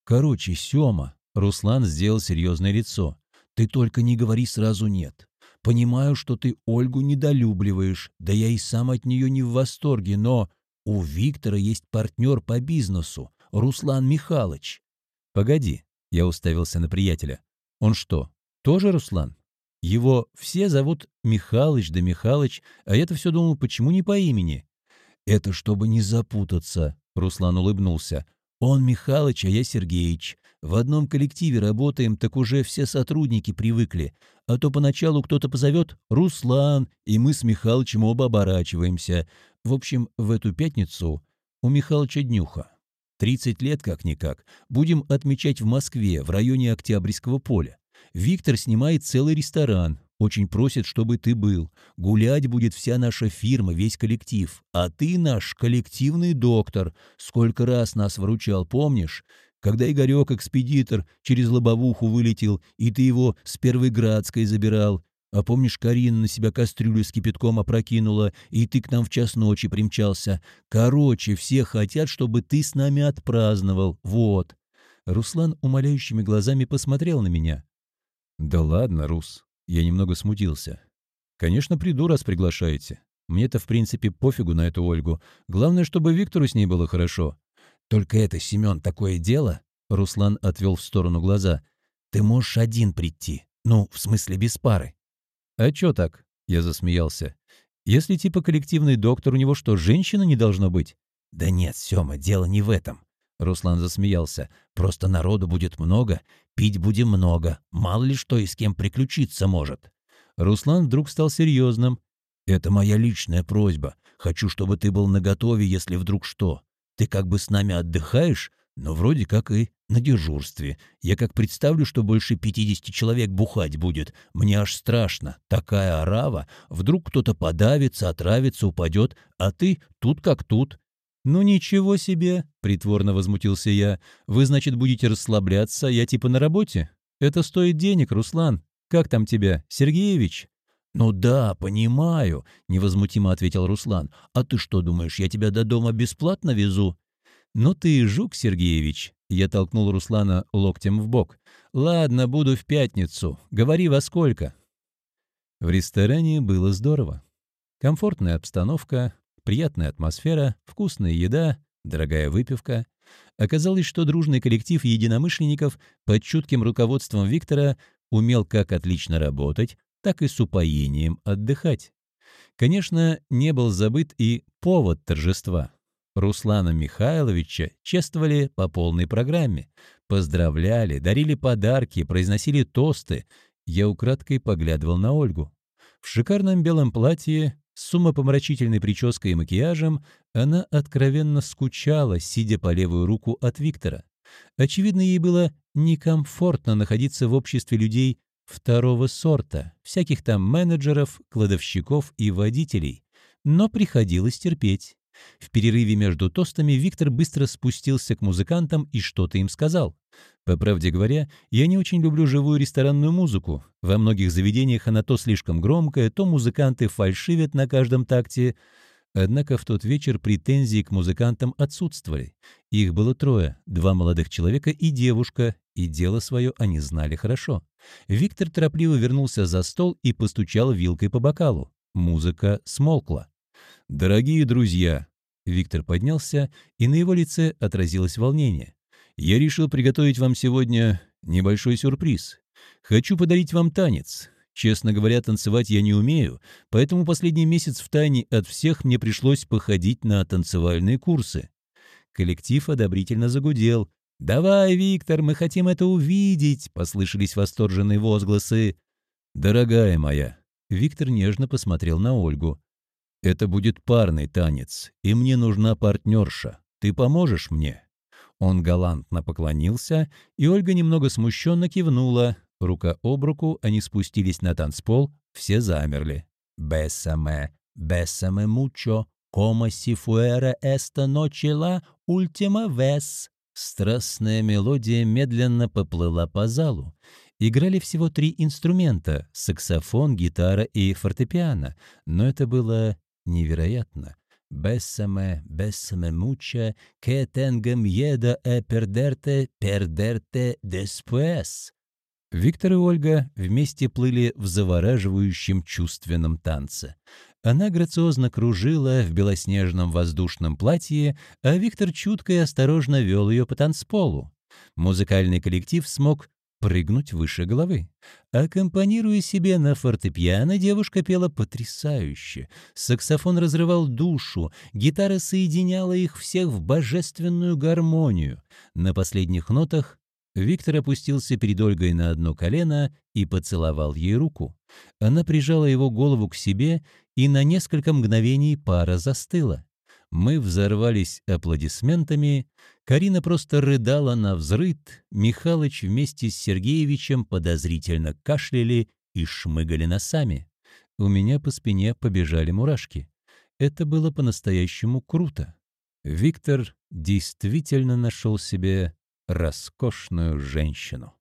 Короче, Сёма, Руслан сделал серьезное лицо. Ты только не говори сразу «нет». Понимаю, что ты Ольгу недолюбливаешь, да я и сам от нее не в восторге, но у Виктора есть партнер по бизнесу, Руслан Михайлович. Погоди, Я уставился на приятеля. «Он что, тоже Руслан?» Его все зовут Михалыч да Михалыч, а я-то все думал, почему не по имени? Это чтобы не запутаться, Руслан улыбнулся. Он Михалыч, а я Сергеич. В одном коллективе работаем, так уже все сотрудники привыкли. А то поначалу кто-то позовет «Руслан», и мы с Михалычем оба оборачиваемся. В общем, в эту пятницу у Михалыча днюха. 30 лет как-никак. Будем отмечать в Москве, в районе Октябрьского поля. Виктор снимает целый ресторан. Очень просит, чтобы ты был. Гулять будет вся наша фирма, весь коллектив. А ты наш коллективный доктор. Сколько раз нас выручал, помнишь? Когда Игорек-экспедитор через лобовуху вылетел, и ты его с Первой Градской забирал. А помнишь, Карина на себя кастрюлю с кипятком опрокинула, и ты к нам в час ночи примчался? Короче, все хотят, чтобы ты с нами отпраздновал. Вот. Руслан умоляющими глазами посмотрел на меня. «Да ладно, Рус». Я немного смутился. «Конечно, приду, раз приглашаете. Мне-то, в принципе, пофигу на эту Ольгу. Главное, чтобы Виктору с ней было хорошо». «Только это, Семен, такое дело?» Руслан отвел в сторону глаза. «Ты можешь один прийти. Ну, в смысле, без пары». «А чё так?» Я засмеялся. «Если типа коллективный доктор, у него что, женщина не должно быть?» «Да нет, Сёма, дело не в этом. Руслан засмеялся. «Просто народу будет много, пить будем много, мало ли что и с кем приключиться может». Руслан вдруг стал серьезным. «Это моя личная просьба. Хочу, чтобы ты был наготове, если вдруг что. Ты как бы с нами отдыхаешь, но вроде как и на дежурстве. Я как представлю, что больше 50 человек бухать будет. Мне аж страшно. Такая орава. Вдруг кто-то подавится, отравится, упадет, а ты тут как тут. «Ну ничего себе!» — притворно возмутился я. «Вы, значит, будете расслабляться, я типа на работе? Это стоит денег, Руслан. Как там тебя, Сергеевич?» «Ну да, понимаю», — невозмутимо ответил Руслан. «А ты что думаешь, я тебя до дома бесплатно везу?» «Ну ты жук, Сергеевич!» Я толкнул Руслана локтем в бок. «Ладно, буду в пятницу. Говори, во сколько?» В ресторане было здорово. Комфортная обстановка, Приятная атмосфера, вкусная еда, дорогая выпивка. Оказалось, что дружный коллектив единомышленников под чутким руководством Виктора умел как отлично работать, так и с упоением отдыхать. Конечно, не был забыт и повод торжества. Руслана Михайловича чествовали по полной программе. Поздравляли, дарили подарки, произносили тосты. Я украдкой поглядывал на Ольгу. В шикарном белом платье, с умопомрачительной прической и макияжем она откровенно скучала, сидя по левую руку от Виктора. Очевидно, ей было некомфортно находиться в обществе людей второго сорта, всяких там менеджеров, кладовщиков и водителей. Но приходилось терпеть. В перерыве между тостами Виктор быстро спустился к музыкантам и что-то им сказал. По правде говоря, я не очень люблю живую ресторанную музыку. Во многих заведениях она то слишком громкая, то музыканты фальшивят на каждом такте. Однако в тот вечер претензии к музыкантам отсутствовали. Их было трое, два молодых человека и девушка, и дело свое они знали хорошо. Виктор торопливо вернулся за стол и постучал вилкой по бокалу. Музыка смолкла. «Дорогие друзья!» Виктор поднялся, и на его лице отразилось волнение. «Я решил приготовить вам сегодня небольшой сюрприз. Хочу подарить вам танец. Честно говоря, танцевать я не умею, поэтому последний месяц в тайне от всех мне пришлось походить на танцевальные курсы». Коллектив одобрительно загудел. «Давай, Виктор, мы хотим это увидеть!» — послышались восторженные возгласы. «Дорогая моя!» — Виктор нежно посмотрел на Ольгу. Это будет парный танец, и мне нужна партнерша. Ты поможешь мне?» Он галантно поклонился, и Ольга немного смущенно кивнула. Рука об руку они спустились на танцпол, все замерли. «Бессаме, бессаме мучо, si fuera esta noche la última vez». Страстная мелодия медленно поплыла по залу. Играли всего три инструмента — саксофон, гитара и фортепиано, но это было Невероятно. «Bessame, bessame mucho, que tenga miedo a perderte, perderte después». Виктор и Ольга вместе плыли в завораживающем чувственном танце. Она грациозно кружила в белоснежном воздушном платье, а Виктор чутко и осторожно вел ее по танцполу. Музыкальный коллектив смог прыгнуть выше головы. Аккомпанируя себе на фортепиано, девушка пела потрясающе. Саксофон разрывал душу, гитара соединяла их всех в божественную гармонию. На последних нотах Виктор опустился перед Ольгой на одно колено и поцеловал ей руку. Она прижала его голову к себе, и на несколько мгновений пара застыла. Мы взорвались аплодисментами, Карина просто рыдала на взрыд, Михалыч вместе с Сергеевичем подозрительно кашляли и шмыгали носами. У меня по спине побежали мурашки. Это было по-настоящему круто. Виктор действительно нашел себе роскошную женщину.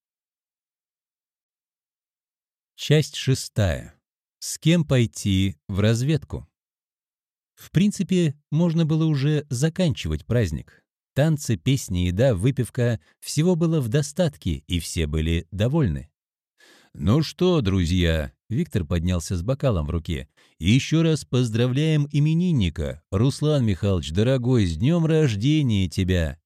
Часть шестая. С кем пойти в разведку? В принципе, можно было уже заканчивать праздник. Танцы, песни, еда, выпивка — всего было в достатке, и все были довольны. «Ну что, друзья?» — Виктор поднялся с бокалом в руке. «Еще раз поздравляем именинника. Руслан Михайлович, дорогой, с днем рождения тебя!»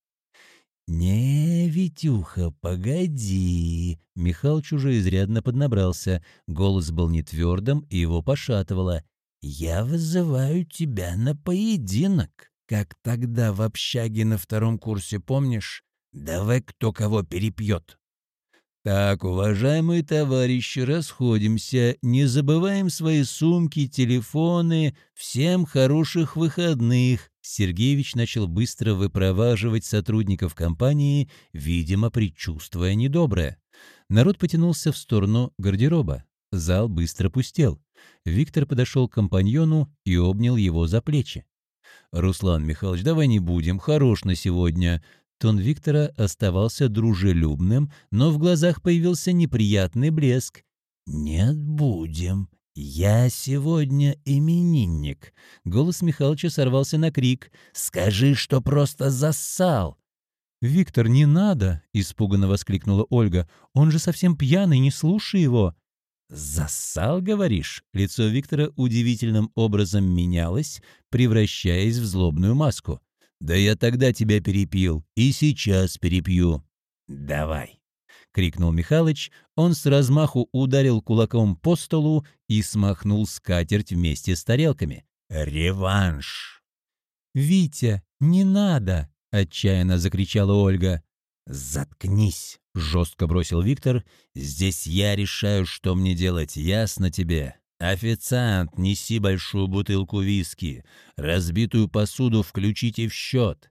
«Не, Витюха, погоди!» Михалыч уже изрядно поднабрался. Голос был не твердым, и его пошатывало. «Я вызываю тебя на поединок, как тогда в общаге на втором курсе, помнишь? Давай кто кого перепьет». «Так, уважаемые товарищи, расходимся, не забываем свои сумки, телефоны. Всем хороших выходных!» Сергеевич начал быстро выпроваживать сотрудников компании, видимо, предчувствуя недоброе. Народ потянулся в сторону гардероба. Зал быстро пустел. Виктор подошел к компаньону и обнял его за плечи. «Руслан Михайлович, давай не будем, хорош на сегодня. Тон Виктора оставался дружелюбным, но в глазах появился неприятный блеск. «Нет, будем. Я сегодня именинник». Голос Михалыча сорвался на крик. «Скажи, что просто зассал!» «Виктор, не надо!» — испуганно воскликнула Ольга. «Он же совсем пьяный, не слушай его!» «Зассал, говоришь?» Лицо Виктора удивительным образом менялось, превращаясь в злобную маску. «Да я тогда тебя перепил и сейчас перепью». «Давай!» — крикнул Михалыч. Он с размаху ударил кулаком по столу и смахнул скатерть вместе с тарелками. «Реванш!» «Витя, не надо!» — отчаянно закричала Ольга. «Заткнись!» — жестко бросил Виктор. «Здесь я решаю, что мне делать, ясно тебе? «Официант, неси большую бутылку виски. Разбитую посуду включите в счет».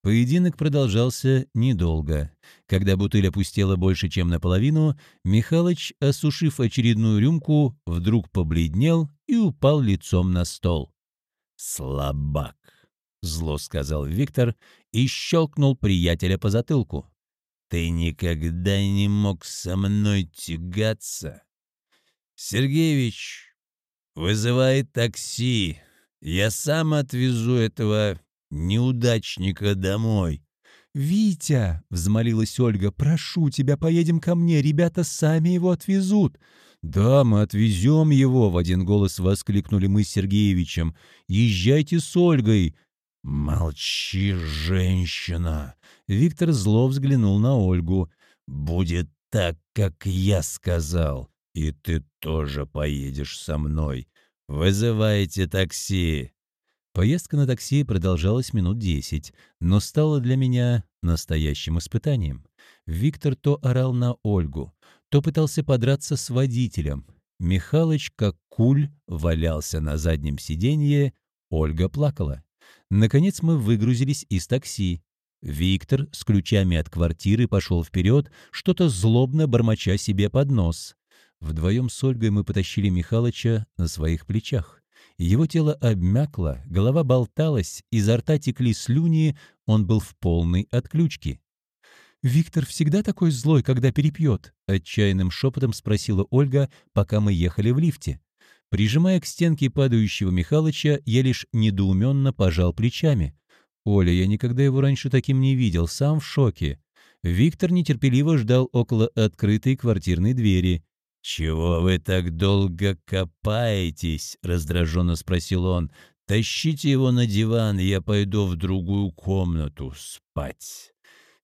Поединок продолжался недолго. Когда бутыль опустела больше, чем наполовину, Михалыч, осушив очередную рюмку, вдруг побледнел и упал лицом на стол. «Слабак!» — зло сказал Виктор и щелкнул приятеля по затылку. «Ты никогда не мог со мной тягаться!» «Сергеевич, вызывай такси. Я сам отвезу этого неудачника домой». «Витя!» — взмолилась Ольга. «Прошу тебя, поедем ко мне, ребята сами его отвезут». «Да, мы отвезем его!» — в один голос воскликнули мы с Сергеевичем. «Езжайте с Ольгой!» «Молчи, женщина!» Виктор зло взглянул на Ольгу. «Будет так, как я сказал. «И ты тоже поедешь со мной. Вызывайте такси!» Поездка на такси продолжалась минут десять, но стала для меня настоящим испытанием. Виктор то орал на Ольгу, то пытался подраться с водителем. Михалыч, как куль, валялся на заднем сиденье, Ольга плакала. Наконец мы выгрузились из такси. Виктор с ключами от квартиры пошел вперед, что-то злобно бормоча себе под нос. Вдвоем с Ольгой мы потащили Михалыча на своих плечах. Его тело обмякло, голова болталась, изо рта текли слюни, он был в полной отключке. «Виктор всегда такой злой, когда перепьет?» — отчаянным шепотом спросила Ольга, пока мы ехали в лифте. Прижимая к стенке падающего Михалыча, я лишь недоуменно пожал плечами. «Оля, я никогда его раньше таким не видел, сам в шоке». Виктор нетерпеливо ждал около открытой квартирной двери. «Чего вы так долго копаетесь?» — раздраженно спросил он. «Тащите его на диван, я пойду в другую комнату спать».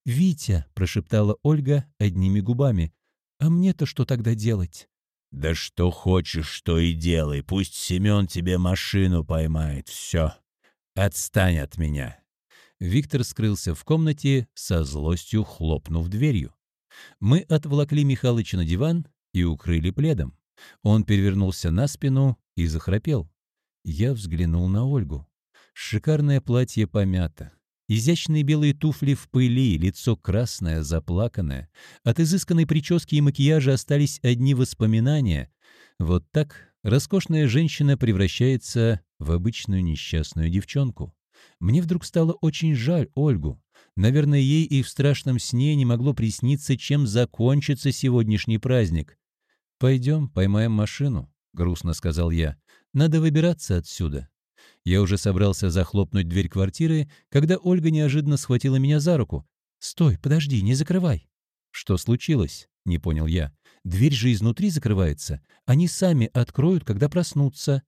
«Витя», — прошептала Ольга одними губами. «А мне-то что тогда делать?» «Да что хочешь, что и делай. Пусть Семен тебе машину поймает. Все. Отстань от меня». Виктор скрылся в комнате, со злостью хлопнув дверью. Мы отволокли Михалыча на диван и укрыли пледом. Он перевернулся на спину и захрапел. Я взглянул на Ольгу. Шикарное платье помято. Изящные белые туфли в пыли, лицо красное, заплаканное. От изысканной прически и макияжа остались одни воспоминания. Вот так роскошная женщина превращается в обычную несчастную девчонку. Мне вдруг стало очень жаль Ольгу. Наверное, ей и в страшном сне не могло присниться, чем закончится сегодняшний праздник. «Пойдем, поймаем машину», — грустно сказал я. «Надо выбираться отсюда». Я уже собрался захлопнуть дверь квартиры, когда Ольга неожиданно схватила меня за руку. «Стой, подожди, не закрывай!» «Что случилось?» — не понял я. «Дверь же изнутри закрывается. Они сами откроют, когда проснутся».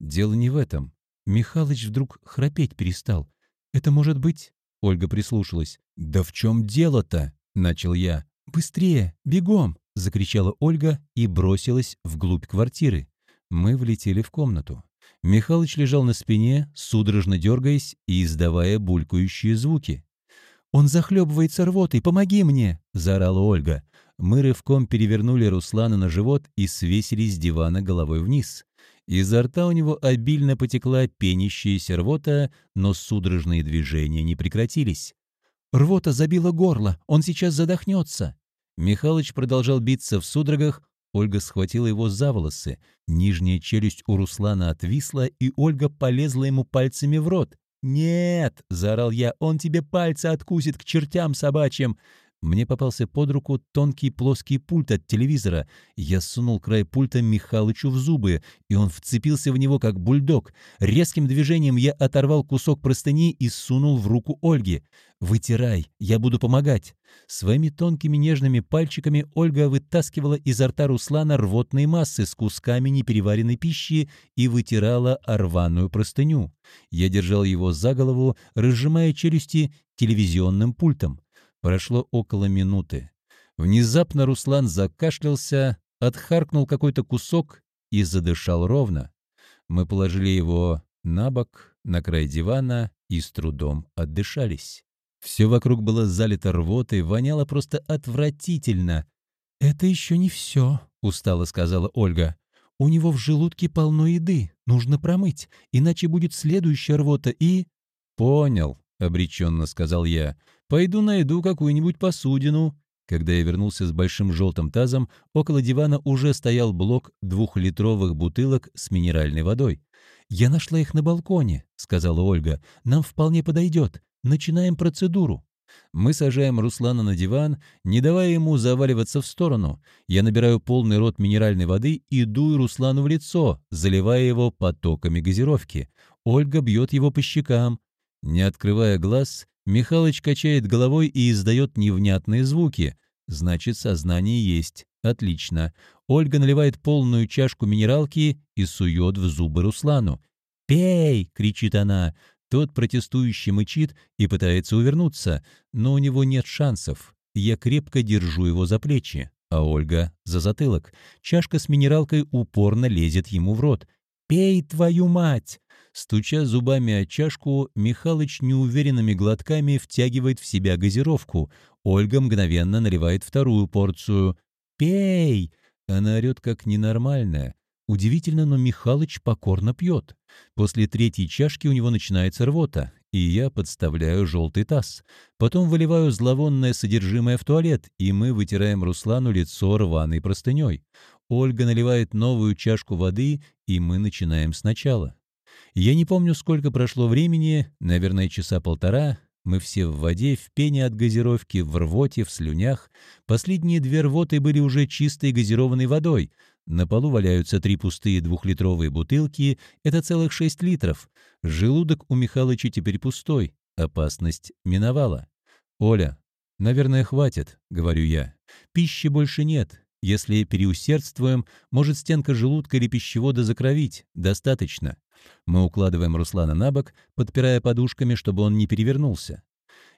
«Дело не в этом». Михалыч вдруг храпеть перестал. «Это может быть...» — Ольга прислушалась. «Да в чем дело-то?» — начал я. «Быстрее! Бегом!» — закричала Ольга и бросилась вглубь квартиры. Мы влетели в комнату. Михалыч лежал на спине, судорожно дергаясь и издавая булькающие звуки. «Он захлебывается рвотой, помоги мне!» — заорала Ольга. Мы рывком перевернули Руслана на живот и свесили с дивана головой вниз. Изо рта у него обильно потекла пенящаяся рвота, но судорожные движения не прекратились. «Рвота забила горло, он сейчас задохнется!» Михалыч продолжал биться в судорогах, Ольга схватила его за волосы. Нижняя челюсть у Руслана отвисла, и Ольга полезла ему пальцами в рот. «Нет!» — заорал я. «Он тебе пальцы откусит к чертям собачьим!» Мне попался под руку тонкий плоский пульт от телевизора. Я сунул край пульта Михалычу в зубы, и он вцепился в него, как бульдог. Резким движением я оторвал кусок простыни и сунул в руку Ольги. «Вытирай, я буду помогать». Своими тонкими нежными пальчиками Ольга вытаскивала изо рта Руслана рвотные массы с кусками непереваренной пищи и вытирала орваную простыню. Я держал его за голову, разжимая челюсти телевизионным пультом. Прошло около минуты. Внезапно Руслан закашлялся, отхаркнул какой-то кусок и задышал ровно. Мы положили его на бок, на край дивана и с трудом отдышались. Все вокруг было залито рвотой, воняло просто отвратительно. «Это еще не все», — устало сказала Ольга. «У него в желудке полно еды, нужно промыть, иначе будет следующая рвота и...» «Понял», — обреченно сказал я. Пойду найду какую-нибудь посудину». Когда я вернулся с большим желтым тазом, около дивана уже стоял блок двухлитровых бутылок с минеральной водой. «Я нашла их на балконе», — сказала Ольга. «Нам вполне подойдет. Начинаем процедуру». Мы сажаем Руслана на диван, не давая ему заваливаться в сторону. Я набираю полный рот минеральной воды и дую Руслану в лицо, заливая его потоками газировки. Ольга бьет его по щекам. Не открывая глаз, Михалыч качает головой и издает невнятные звуки. Значит, сознание есть. Отлично. Ольга наливает полную чашку минералки и сует в зубы Руслану. «Пей!» — кричит она. Тот протестующий мычит и пытается увернуться, но у него нет шансов. Я крепко держу его за плечи, а Ольга — за затылок. Чашка с минералкой упорно лезет ему в рот. «Пей, твою мать!» Стуча зубами о чашку, Михалыч неуверенными глотками втягивает в себя газировку. Ольга мгновенно наливает вторую порцию. «Пей!» Она орет как ненормальная. Удивительно, но Михалыч покорно пьет. После третьей чашки у него начинается рвота, и я подставляю желтый таз. Потом выливаю зловонное содержимое в туалет, и мы вытираем Руслану лицо рваной простыней. Ольга наливает новую чашку воды, и мы начинаем сначала. Я не помню, сколько прошло времени, наверное, часа полтора. Мы все в воде, в пене от газировки, в рвоте, в слюнях. Последние две рвоты были уже чистой газированной водой. На полу валяются три пустые двухлитровые бутылки. Это целых шесть литров. Желудок у Михалыча теперь пустой. Опасность миновала. «Оля, наверное, хватит», — говорю я. «Пищи больше нет. Если переусердствуем, может стенка желудка или пищевода закровить. Достаточно. Мы укладываем Руслана на бок, подпирая подушками, чтобы он не перевернулся.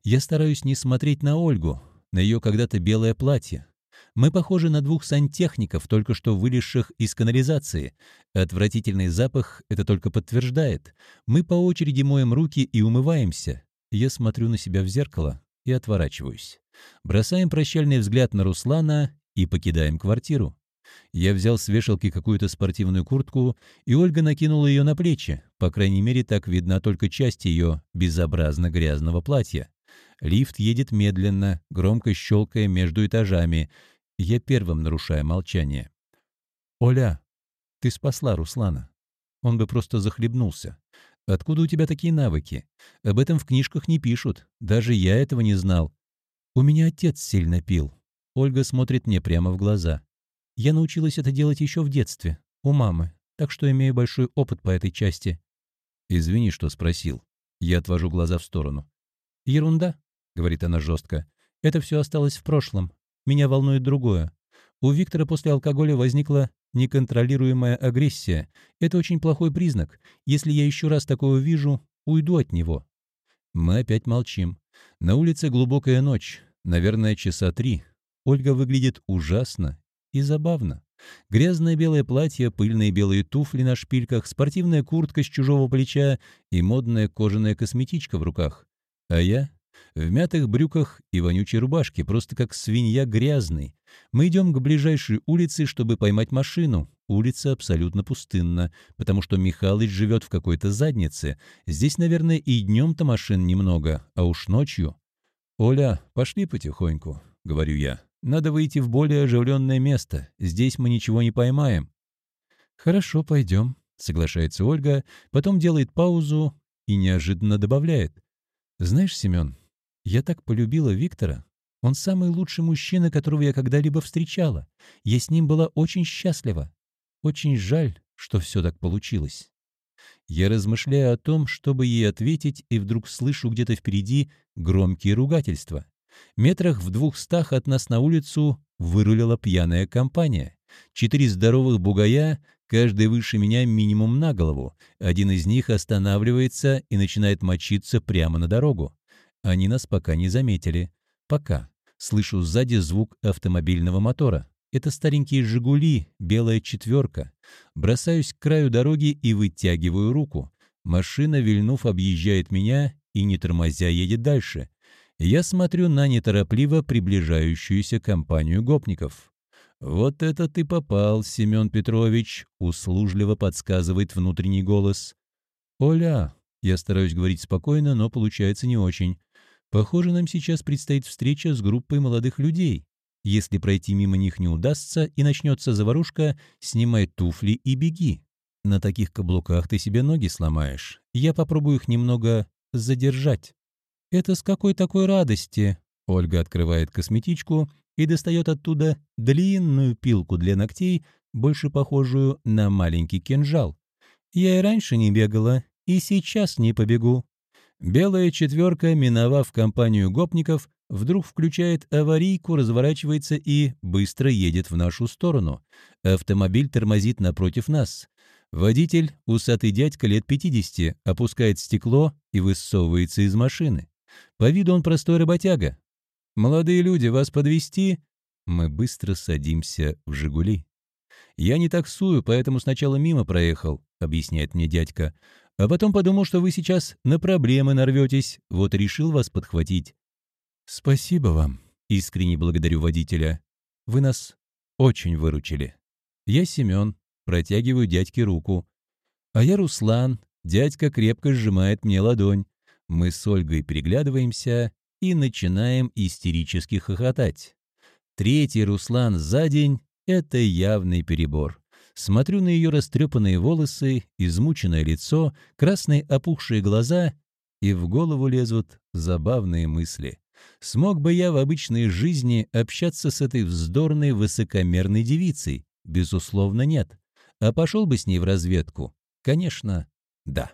Я стараюсь не смотреть на Ольгу, на ее когда-то белое платье. Мы похожи на двух сантехников, только что вылезших из канализации. Отвратительный запах это только подтверждает. Мы по очереди моем руки и умываемся. Я смотрю на себя в зеркало и отворачиваюсь. Бросаем прощальный взгляд на Руслана и покидаем квартиру. Я взял с вешалки какую-то спортивную куртку, и Ольга накинула ее на плечи. По крайней мере, так видна только часть ее безобразно грязного платья. Лифт едет медленно, громко щелкая между этажами. Я первым нарушаю молчание. «Оля, ты спасла Руслана. Он бы просто захлебнулся. Откуда у тебя такие навыки? Об этом в книжках не пишут. Даже я этого не знал. У меня отец сильно пил. Ольга смотрит мне прямо в глаза. Я научилась это делать еще в детстве, у мамы, так что имею большой опыт по этой части. Извини, что спросил. Я отвожу глаза в сторону. Ерунда, говорит она жестко. Это все осталось в прошлом. Меня волнует другое. У Виктора после алкоголя возникла неконтролируемая агрессия. Это очень плохой признак. Если я еще раз такое увижу, уйду от него. Мы опять молчим. На улице глубокая ночь, наверное, часа три. Ольга выглядит ужасно и забавно. Грязное белое платье, пыльные белые туфли на шпильках, спортивная куртка с чужого плеча и модная кожаная косметичка в руках. А я в мятых брюках и вонючей рубашке, просто как свинья грязный. Мы идем к ближайшей улице, чтобы поймать машину. Улица абсолютно пустынна, потому что Михалыч живет в какой-то заднице. Здесь, наверное, и днем-то машин немного, а уж ночью. «Оля, пошли потихоньку», — говорю я. «Надо выйти в более оживленное место. Здесь мы ничего не поймаем». «Хорошо, пойдем», — соглашается Ольга, потом делает паузу и неожиданно добавляет. «Знаешь, Семен, я так полюбила Виктора. Он самый лучший мужчина, которого я когда-либо встречала. Я с ним была очень счастлива. Очень жаль, что все так получилось. Я размышляю о том, чтобы ей ответить, и вдруг слышу где-то впереди громкие ругательства. Метрах в двухстах от нас на улицу вырулила пьяная компания. Четыре здоровых бугая, каждый выше меня минимум на голову. Один из них останавливается и начинает мочиться прямо на дорогу. Они нас пока не заметили. Пока. Слышу сзади звук автомобильного мотора. Это старенькие «Жигули», белая четверка. Бросаюсь к краю дороги и вытягиваю руку. Машина, вильнув, объезжает меня и, не тормозя, едет дальше. Я смотрю на неторопливо приближающуюся компанию гопников. «Вот это ты попал, Семен Петрович!» — услужливо подсказывает внутренний голос. «Оля!» — я стараюсь говорить спокойно, но получается не очень. Похоже, нам сейчас предстоит встреча с группой молодых людей. Если пройти мимо них не удастся и начнется заварушка, снимай туфли и беги. На таких каблуках ты себе ноги сломаешь. Я попробую их немного задержать. Это с какой такой радости? Ольга открывает косметичку и достает оттуда длинную пилку для ногтей, больше похожую на маленький кинжал. Я и раньше не бегала, и сейчас не побегу. Белая четверка, миновав компанию гопников, вдруг включает аварийку, разворачивается и быстро едет в нашу сторону. Автомобиль тормозит напротив нас. Водитель, усатый дядька лет 50, опускает стекло и высовывается из машины. По виду он простой работяга. «Молодые люди, вас подвести? Мы быстро садимся в «Жигули». «Я не таксую, поэтому сначала мимо проехал», — объясняет мне дядька. А потом подумал, что вы сейчас на проблемы нарветесь, вот решил вас подхватить. Спасибо вам, искренне благодарю водителя. Вы нас очень выручили. Я Семен, протягиваю дядьке руку. А я Руслан, дядька крепко сжимает мне ладонь. Мы с Ольгой переглядываемся и начинаем истерически хохотать. Третий Руслан за день — это явный перебор. Смотрю на ее растрепанные волосы, измученное лицо, красные опухшие глаза, и в голову лезут забавные мысли. Смог бы я в обычной жизни общаться с этой вздорной высокомерной девицей? Безусловно, нет. А пошел бы с ней в разведку? Конечно, да.